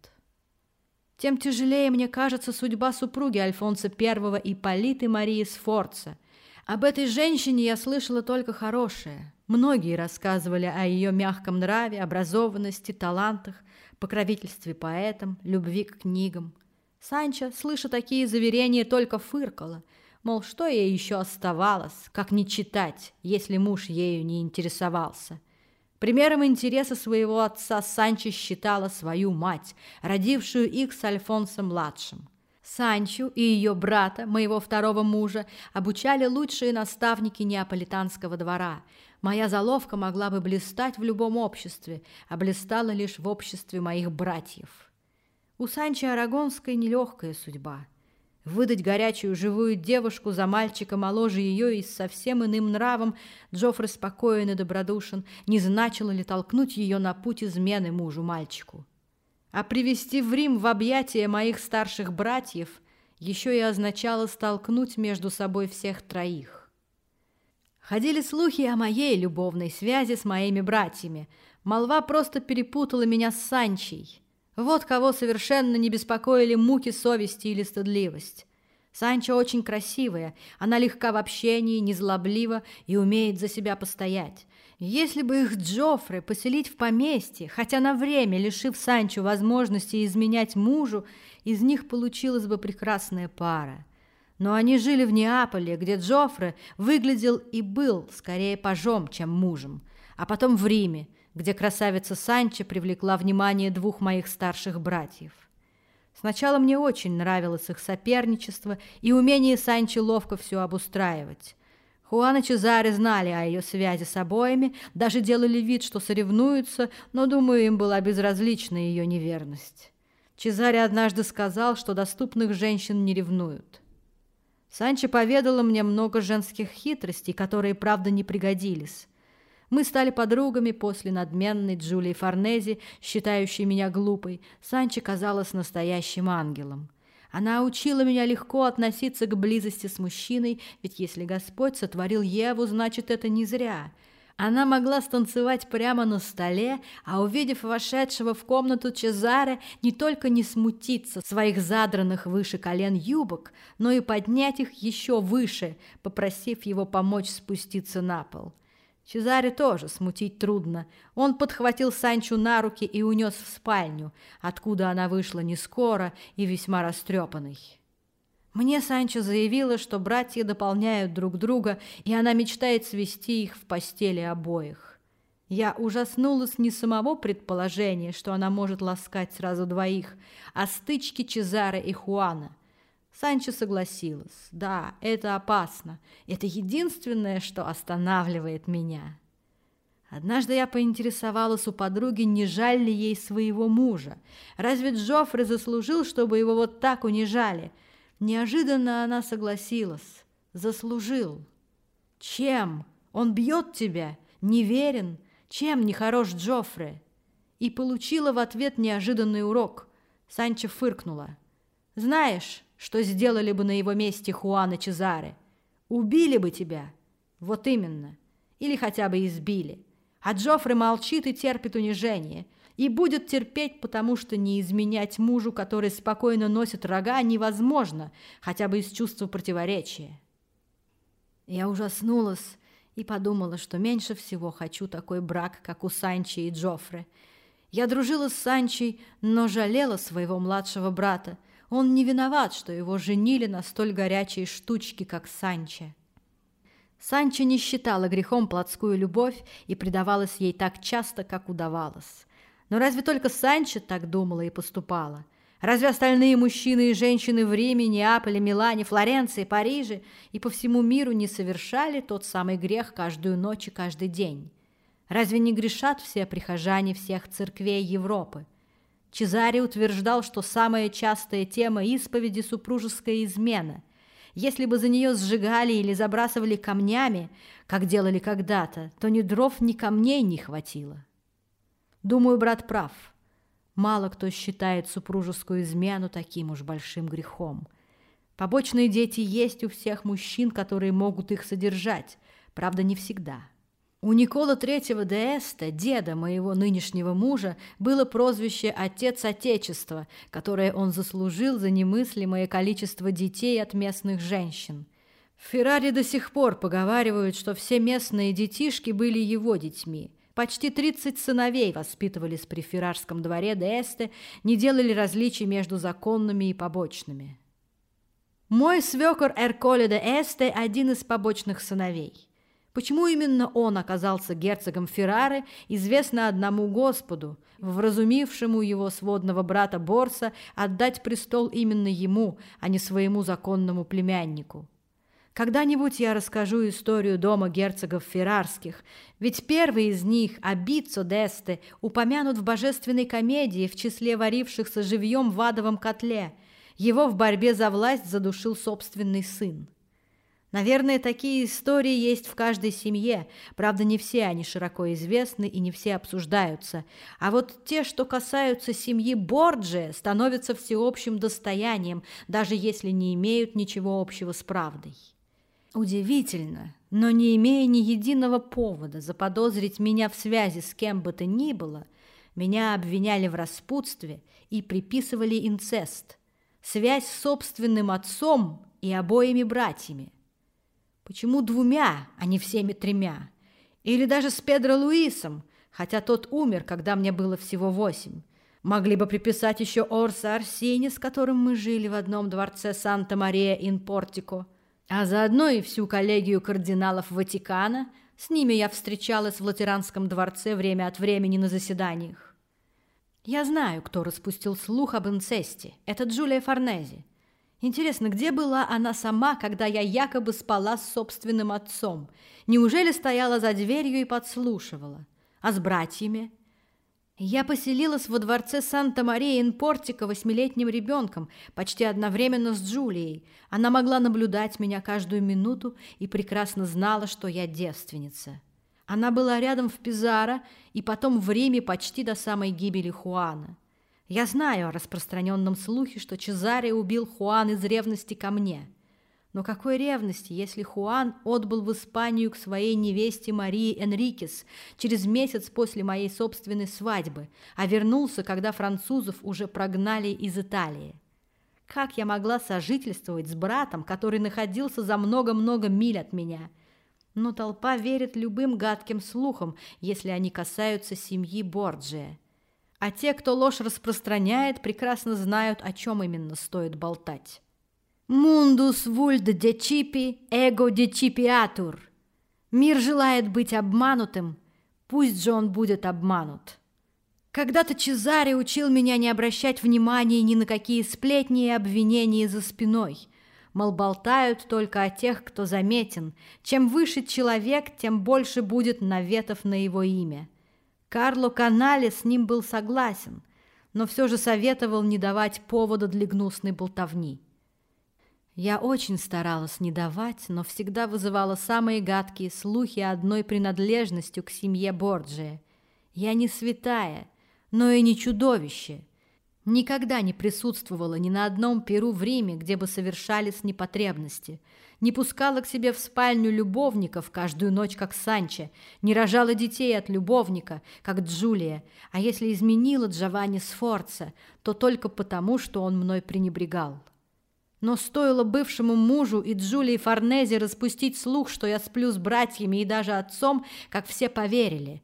A: Тем тяжелее, мне кажется, судьба супруги Альфонса I и Политы Марии Сфорца. Об этой женщине я слышала только хорошее. Многие рассказывали о ее мягком нраве, образованности, талантах, покровительстве поэтам, любви к книгам – Санчо, слыша такие заверения, только фыркала, мол, что ей еще оставалось, как не читать, если муж ею не интересовался. Примером интереса своего отца Санчо считала свою мать, родившую их с Альфонсом-младшим. Санчо и ее брата, моего второго мужа, обучали лучшие наставники неаполитанского двора. Моя заловка могла бы блистать в любом обществе, а блистала лишь в обществе моих братьев. У Санчи Арагонской нелегкая судьба. Выдать горячую живую девушку за мальчика моложе ее и с совсем иным нравом Джоффри спокоен и добродушен, не значило ли толкнуть ее на путь измены мужу-мальчику. А привести в Рим в объятия моих старших братьев еще и означало столкнуть между собой всех троих. Ходили слухи о моей любовной связи с моими братьями. Молва просто перепутала меня с Санчей. Вот кого совершенно не беспокоили муки совести или стыдливость. Санчо очень красивая, она легка в общении, незлоблива и умеет за себя постоять. Если бы их Джоффре поселить в поместье, хотя на время лишив Санчо возможности изменять мужу, из них получилась бы прекрасная пара. Но они жили в Неаполе, где Джоффре выглядел и был скорее пажом, чем мужем, а потом в Риме, где красавица Санчо привлекла внимание двух моих старших братьев. Сначала мне очень нравилось их соперничество и умение Санчо ловко все обустраивать. Хуан и Чезаре знали о ее связи с обоими, даже делали вид, что соревнуются, но, думаю, им была безразлична ее неверность. Чезаре однажды сказал, что доступных женщин не ревнуют. Санчо поведала мне много женских хитростей, которые, правда, не пригодились. Мы стали подругами после надменной Джулии Форнези, считающей меня глупой. Санчо казалась настоящим ангелом. Она учила меня легко относиться к близости с мужчиной, ведь если Господь сотворил Еву, значит, это не зря. Она могла станцевать прямо на столе, а увидев вошедшего в комнату Чезаре, не только не смутиться своих задранных выше колен юбок, но и поднять их еще выше, попросив его помочь спуститься на пол. Чезаре тоже смутить трудно. Он подхватил Санчу на руки и унес в спальню, откуда она вышла не скоро и весьма растрепанной. Мне Санчо заявила, что братья дополняют друг друга, и она мечтает свести их в постели обоих. Я ужаснулась не самого предположения, что она может ласкать сразу двоих, а стычки Чезаре и Хуана – Санчо согласилась. Да, это опасно. Это единственное, что останавливает меня. Однажды я поинтересовалась у подруги, не жаль ли ей своего мужа. Разве Джоффри заслужил, чтобы его вот так унижали? Неожиданно она согласилась. Заслужил. Чем? Он бьет тебя? Неверен? Чем не хорош Джоффри? И получила в ответ неожиданный урок. Санчо фыркнула. Знаешь, что сделали бы на его месте Хуана Чезаре? Убили бы тебя. Вот именно. Или хотя бы избили. А Джоффри молчит и терпит унижение. И будет терпеть, потому что не изменять мужу, который спокойно носит рога, невозможно, хотя бы из чувства противоречия. Я ужаснулась и подумала, что меньше всего хочу такой брак, как у Санчи и Джоффри. Я дружила с Санчей, но жалела своего младшего брата, он не виноват, что его женили на столь горячей штучке, как Санчо. Санчо не считала грехом плотскую любовь и предавалась ей так часто, как удавалось. Но разве только Санчо так думала и поступала? Разве остальные мужчины и женщины в Риме, Неаполе, Милане, Флоренции, Париже и по всему миру не совершали тот самый грех каждую ночь и каждый день? Разве не грешат все прихожане всех церквей Европы? Чезаре утверждал, что самая частая тема исповеди – супружеская измена. Если бы за нее сжигали или забрасывали камнями, как делали когда-то, то ни дров, ни камней не хватило. Думаю, брат прав – Мало кто считает супружескую измену таким уж большим грехом. Побочные дети есть у всех мужчин, которые могут их содержать, правда, не всегда. У Никола III де Эста, деда моего нынешнего мужа, было прозвище «Отец Отечества», которое он заслужил за немыслимое количество детей от местных женщин. В Феррари до сих пор поговаривают, что все местные детишки были его детьми – Почти 30 сыновей воспитывались при феррарском дворе де Эсте, не делали различий между законными и побочными. Мой свекор Эрколе де Эсте – один из побочных сыновей. Почему именно он оказался герцогом Феррары, известно одному Господу, вразумившему его сводного брата Борса отдать престол именно ему, а не своему законному племяннику. Когда-нибудь я расскажу историю дома герцогов Феррарских, ведь первый из них, Абиццо Десте, упомянут в божественной комедии в числе варившихся живьем в адовом котле. Его в борьбе за власть задушил собственный сын. Наверное, такие истории есть в каждой семье, правда, не все они широко известны и не все обсуждаются. А вот те, что касаются семьи Борджи, становятся всеобщим достоянием, даже если не имеют ничего общего с правдой. Удивительно, но не имея ни единого повода заподозрить меня в связи с кем бы то ни было, меня обвиняли в распутстве и приписывали инцест, связь с собственным отцом и обоими братьями. Почему двумя, а не всеми тремя? Или даже с Педро Луисом, хотя тот умер, когда мне было всего восемь. Могли бы приписать еще Орса Арсини, с которым мы жили в одном дворце Санта-Мария-ин-Портико – а заодно и всю коллегию кардиналов Ватикана. С ними я встречалась в Латеранском дворце время от времени на заседаниях. Я знаю, кто распустил слух об инцесте. Это Джулия Форнези. Интересно, где была она сама, когда я якобы спала с собственным отцом? Неужели стояла за дверью и подслушивала? А с братьями? Я поселилась во дворце Санта-Мария-ин-Портико восьмилетним ребенком, почти одновременно с Джулией. Она могла наблюдать меня каждую минуту и прекрасно знала, что я девственница. Она была рядом в Пизаро и потом в Риме почти до самой гибели Хуана. Я знаю о распространенном слухе, что Чезаре убил Хуан из ревности ко мне – но какой ревности, если Хуан отбыл в Испанию к своей невесте Марии Энрикес через месяц после моей собственной свадьбы, а вернулся, когда французов уже прогнали из Италии? Как я могла сожительствовать с братом, который находился за много-много миль от меня? Но толпа верит любым гадким слухам, если они касаются семьи Борджия. А те, кто ложь распространяет, прекрасно знают, о чем именно стоит болтать. Мундус вульд дечипи, эго дечипиатур. Мир желает быть обманутым, пусть же он будет обманут. Когда-то Чезаре учил меня не обращать внимания ни на какие сплетни и обвинения за спиной. Мол, болтают только о тех, кто заметен. Чем выше человек, тем больше будет наветов на его имя. Карло Канале с ним был согласен, но все же советовал не давать повода для гнусной болтовни. Я очень старалась не давать, но всегда вызывала самые гадкие слухи одной принадлежностью к семье Борджия. Я не святая, но и не чудовище. Никогда не присутствовала ни на одном перу в Риме, где бы совершались непотребности. Не пускала к себе в спальню любовников каждую ночь, как Санчо. Не рожала детей от любовника, как Джулия. А если изменила Джованни Сфорца, то только потому, что он мной пренебрегал. Но стоило бывшему мужу и Джулии Форнези распустить слух, что я сплю с братьями и даже отцом, как все поверили.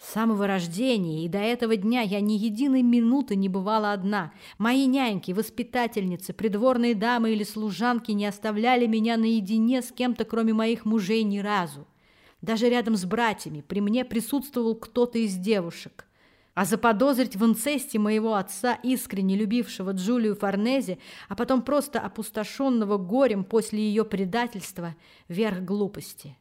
A: С самого рождения и до этого дня я ни единой минуты не бывала одна. Мои няньки, воспитательницы, придворные дамы или служанки не оставляли меня наедине с кем-то, кроме моих мужей, ни разу. Даже рядом с братьями при мне присутствовал кто-то из девушек. а заподозрить в инцесте моего отца, искренне любившего Джулию Форнези, а потом просто опустошенного горем после ее предательства, верх глупости.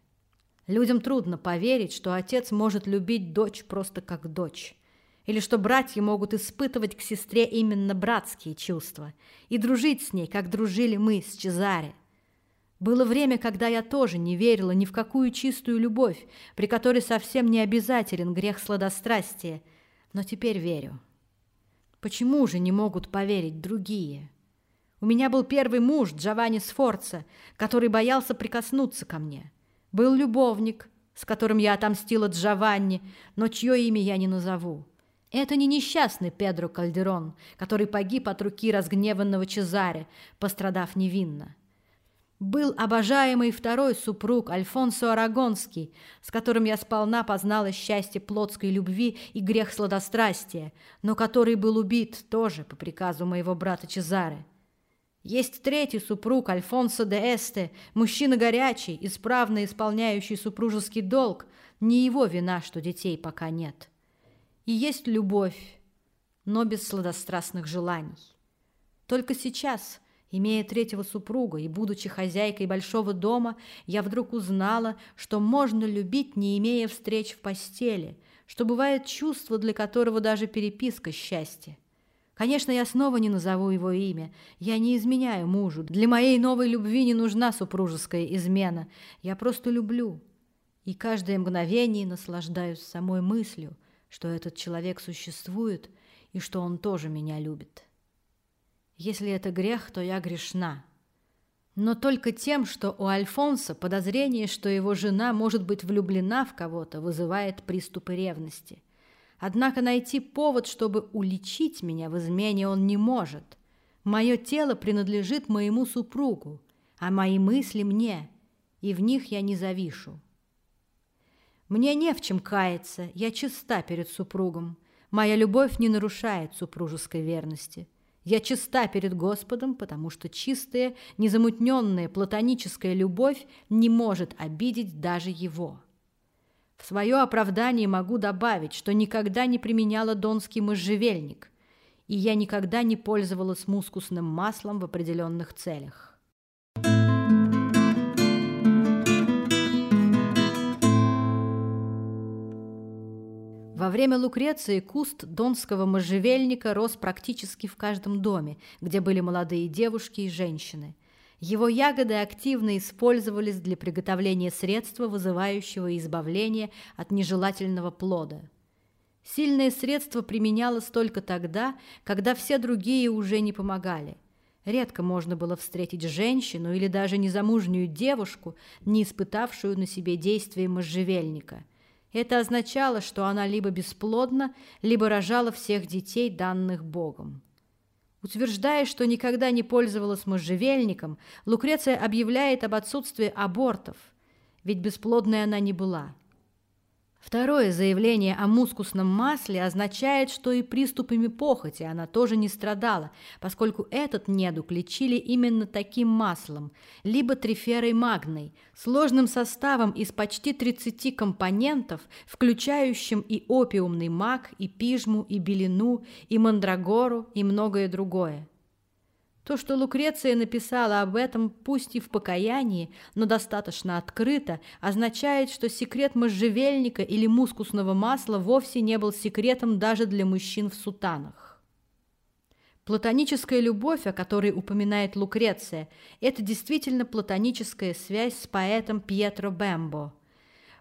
A: Людям трудно поверить, что отец может любить дочь просто как дочь, или что братья могут испытывать к сестре именно братские чувства и дружить с ней, как дружили мы с Чезаре. Было время, когда я тоже не верила ни в какую чистую любовь, при которой совсем не обязателен грех сладострастия, но теперь верю. Почему же не могут поверить другие? У меня был первый муж, Джованни Сфорца, который боялся прикоснуться ко мне. Был любовник, с которым я отомстила Джованни, но чье имя я не назову. Это не несчастный Педро Кальдерон, который погиб от руки разгневанного Чезаре, пострадав невинно был обожаемый второй супруг Альфонсо Арагонский, с которым я сполна познала счастье плотской любви и грех сладострастия, но который был убит тоже по приказу моего брата Чезаре. Есть третий супруг Альфонсо де Эсте, мужчина горячий, исправно исполняющий супружеский долг, не его вина, что детей пока нет. И есть любовь, но без сладострастных желаний. Только сейчас – Имея третьего супруга и будучи хозяйкой большого дома, я вдруг узнала, что можно любить, не имея встреч в постели, что бывает чувство, для которого даже переписка – счастье. Конечно, я снова не назову его имя. Я не изменяю мужу. Для моей новой любви не нужна супружеская измена. Я просто люблю. И каждое мгновение наслаждаюсь самой мыслью, что этот человек существует и что он тоже меня любит. Если это грех, то я грешна. Но только тем, что у Альфонса подозрение, что его жена может быть влюблена в кого-то, вызывает приступы ревности. Однако найти повод, чтобы уличить меня в измене, он не может. Мое тело принадлежит моему супругу, а мои мысли мне, и в них я не завишу. Мне не в чем каяться, я чиста перед супругом. Моя любовь не нарушает супружеской верности. Я чиста перед Господом, потому что чистая, незамутненная платоническая любовь не может обидеть даже Его. В свое оправдание могу добавить, что никогда не применяла донский можжевельник, и я никогда не пользовалась мускусным маслом в определенных целях. Во время Лукреции куст донского можжевельника рос практически в каждом доме, где были молодые девушки и женщины. Его ягоды активно использовались для приготовления средства, вызывающего избавление от нежелательного плода. Сильное средство применялось только тогда, когда все другие уже не помогали. Редко можно было встретить женщину или даже незамужнюю девушку, не испытавшую на себе действие можжевельника – это означало, что она либо бесплодна, либо рожала всех детей, данных Богом. Утверждая, что никогда не пользовалась можжевельником, Лукреция объявляет об отсутствии абортов, ведь бесплодной она не была. Второе заявление о мускусном масле означает, что и приступами похоти она тоже не страдала, поскольку этот недуг лечили именно таким маслом, либо триферой магной, сложным составом из почти 30 компонентов, включающим и опиумный маг, и пижму, и белину, и мандрагору, и многое другое. То, что Лукреция написала об этом, пусть и в покаянии, но достаточно открыто, означает, что секрет можжевельника или мускусного масла вовсе не был секретом даже для мужчин в сутанах. Платоническая любовь, о которой упоминает Лукреция, это действительно платоническая связь с поэтом Пьетро Бембо –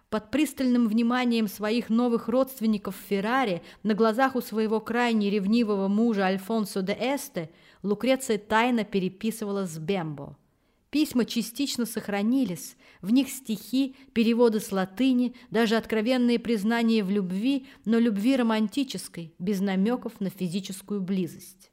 A: под пристальным вниманием своих новых родственников в Ферраре на глазах у своего крайне ревнивого мужа Альфонсо де Эсте Лукреция тайно переписывала с Бембо. Письма частично сохранились, в них стихи, переводы с латыни, даже откровенные признания в любви, но любви романтической, без намеков на физическую близость.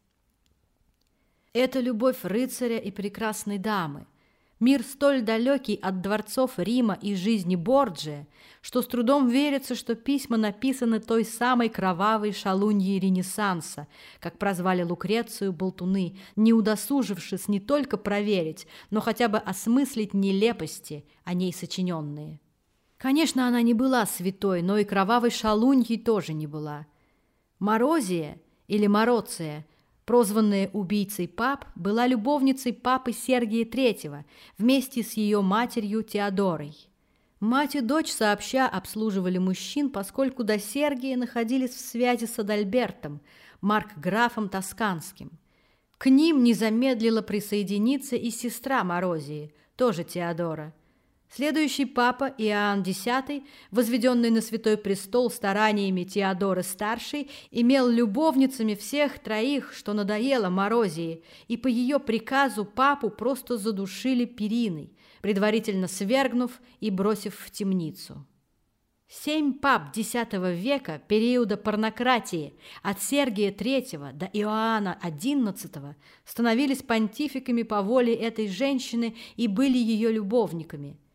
A: Это любовь рыцаря и прекрасной дамы – Мир столь далекий от дворцов Рима и жизни Борджия, что с трудом верится, что письма написаны той самой кровавой шалуньей Ренессанса, как прозвали Лукрецию болтуны, не удосужившись не только проверить, но хотя бы осмыслить нелепости, о ней сочиненные. Конечно, она не была святой, но и кровавой шалуньей тоже не была. Морозия или Мороция, прозванная убийцей пап, была любовницей папы Сергия III вместе с ее матерью Теодорой. Мать и дочь сообща обслуживали мужчин, поскольку до Сергия находились в связи с Адальбертом, маркграфом Тосканским. К ним не замедлила присоединиться и сестра Морозии, тоже Теодора – Следующий папа Иоанн X, возведенный на святой престол стараниями Теодоры Старшей, имел любовницами всех троих, что надоело Морозии, и по ее приказу папу просто задушили периной, предварительно свергнув и бросив в темницу. Семь пап X века периода порнократии от Сергия III до Иоанна XI становились понтификами по воле этой женщины и были ее любовниками –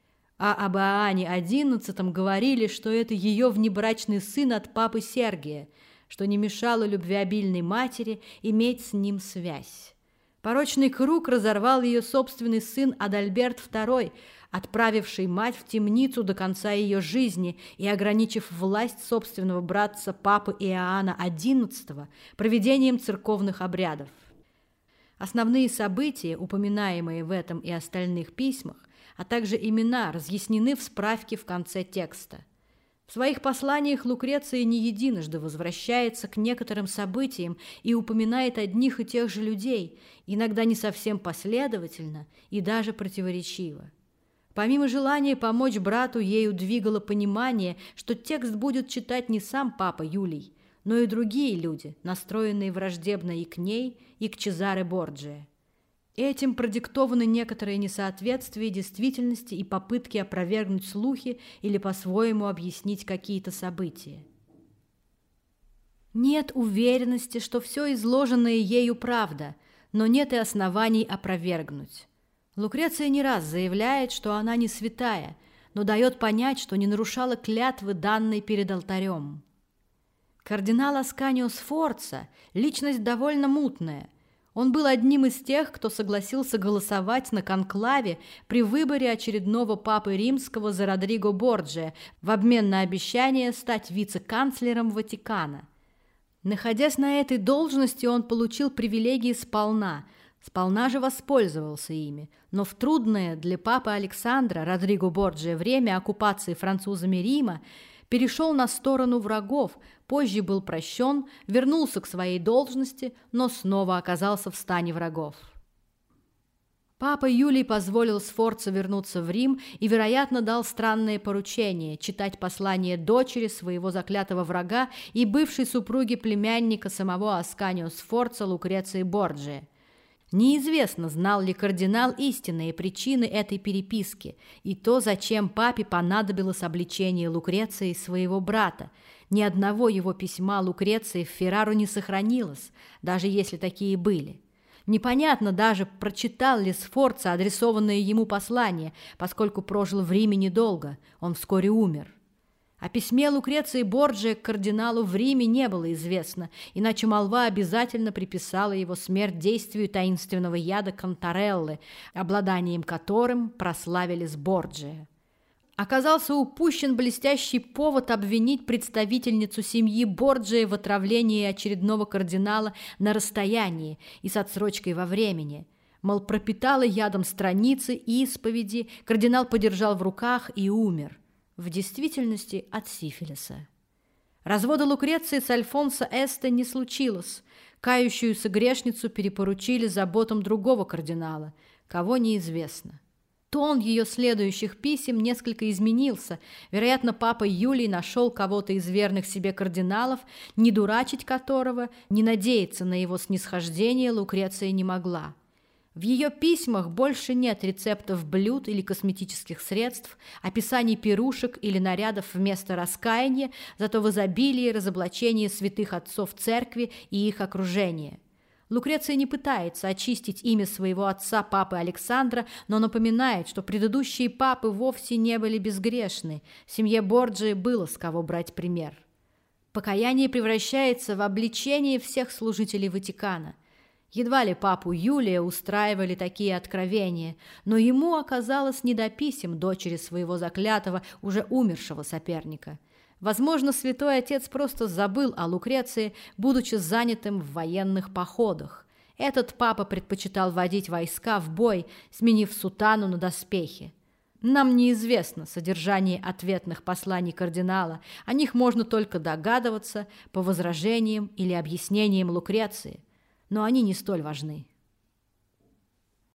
A: а об Аане XI говорили, что это ее внебрачный сын от папы Сергия, что не мешало любвеобильной матери иметь с ним связь. Порочный круг разорвал ее собственный сын Адальберт II, отправивший мать в темницу до конца ее жизни и ограничив власть собственного братца папы Иоанна XI проведением церковных обрядов. Основные события, упоминаемые в этом и остальных письмах, а также имена разъяснены в справке в конце текста. В своих посланиях Лукреция не единожды возвращается к некоторым событиям и упоминает одних и тех же людей, иногда не совсем последовательно и даже противоречиво. Помимо желания помочь брату, ею двигало понимание, что текст будет читать не сам папа Юлий, но и другие люди, настроенные враждебно и к ней, и к Чезаре Борджия. Этим продиктованы некоторые несоответствия действительности и попытки опровергнуть слухи или по-своему объяснить какие-то события. Нет уверенности, что все изложенное ею правда, но нет и оснований опровергнуть. Лукреция не раз заявляет, что она не святая, но дает понять, что не нарушала клятвы, данной перед алтарем. Кардинал Асканио Сфорца – личность довольно мутная – он был одним из тех, кто согласился голосовать на конклаве при выборе очередного папы римского за Родриго Борджия в обмен на обещание стать вице-канцлером Ватикана. Находясь на этой должности, он получил привилегии сполна, сполна же воспользовался ими, но в трудное для папы Александра Родриго Борджия время оккупации французами Рима перешел на сторону врагов, позже был прощен, вернулся к своей должности, но снова оказался в стане врагов. Папа Юлий позволил Сфорца вернуться в Рим и, вероятно, дал странное поручение читать послание дочери своего заклятого врага и бывшей супруги племянника самого Асканио Сфорца Лукреции Борджия. Неизвестно, знал ли кардинал истинные причины этой переписки и то, зачем папе понадобилось обличение Лукреции своего брата. Ни одного его письма Лукреции в Феррару не сохранилось, даже если такие были. Непонятно даже, прочитал ли Сфорца адресованное ему послание, поскольку прожил в Риме недолго, он вскоре умер. О письме Лукреции Борджия к кардиналу в Риме не было известно, иначе молва обязательно приписала его смерть действию таинственного яда Контареллы, обладанием которым прославились Борджия. Оказался упущен блестящий повод обвинить представительницу семьи Борджия в отравлении очередного кардинала на расстоянии и с отсрочкой во времени. Мол, пропитала ядом страницы исповеди, кардинал подержал в руках и умер в действительности от сифилиса. Развода Лукреции с Альфонсо Эсте не случилось. Кающуюся грешницу перепоручили заботам другого кардинала, кого неизвестно. Тон ее следующих писем несколько изменился. Вероятно, папа Юлий нашел кого-то из верных себе кардиналов, не дурачить которого, не надеяться на его снисхождение Лукреция не могла. В ее письмах больше нет рецептов блюд или косметических средств, описаний пирушек или нарядов вместо раскаяния, зато в изобилии разоблачения святых отцов церкви и их окружения. Лукреция не пытается очистить имя своего отца, папы Александра, но напоминает, что предыдущие папы вовсе не были безгрешны. Семье Борджи было с кого брать пример. Покаяние превращается в обличение всех служителей Ватикана. Едва ли папу Юлия устраивали такие откровения, но ему оказалось не до писем дочери своего заклятого, уже умершего соперника. Возможно, святой отец просто забыл о Лукреции, будучи занятым в военных походах. Этот папа предпочитал водить войска в бой, сменив сутану на доспехи. Нам неизвестно содержание ответных посланий кардинала, о них можно только догадываться по возражениям или объяснениям Лукреции, но они не столь важны.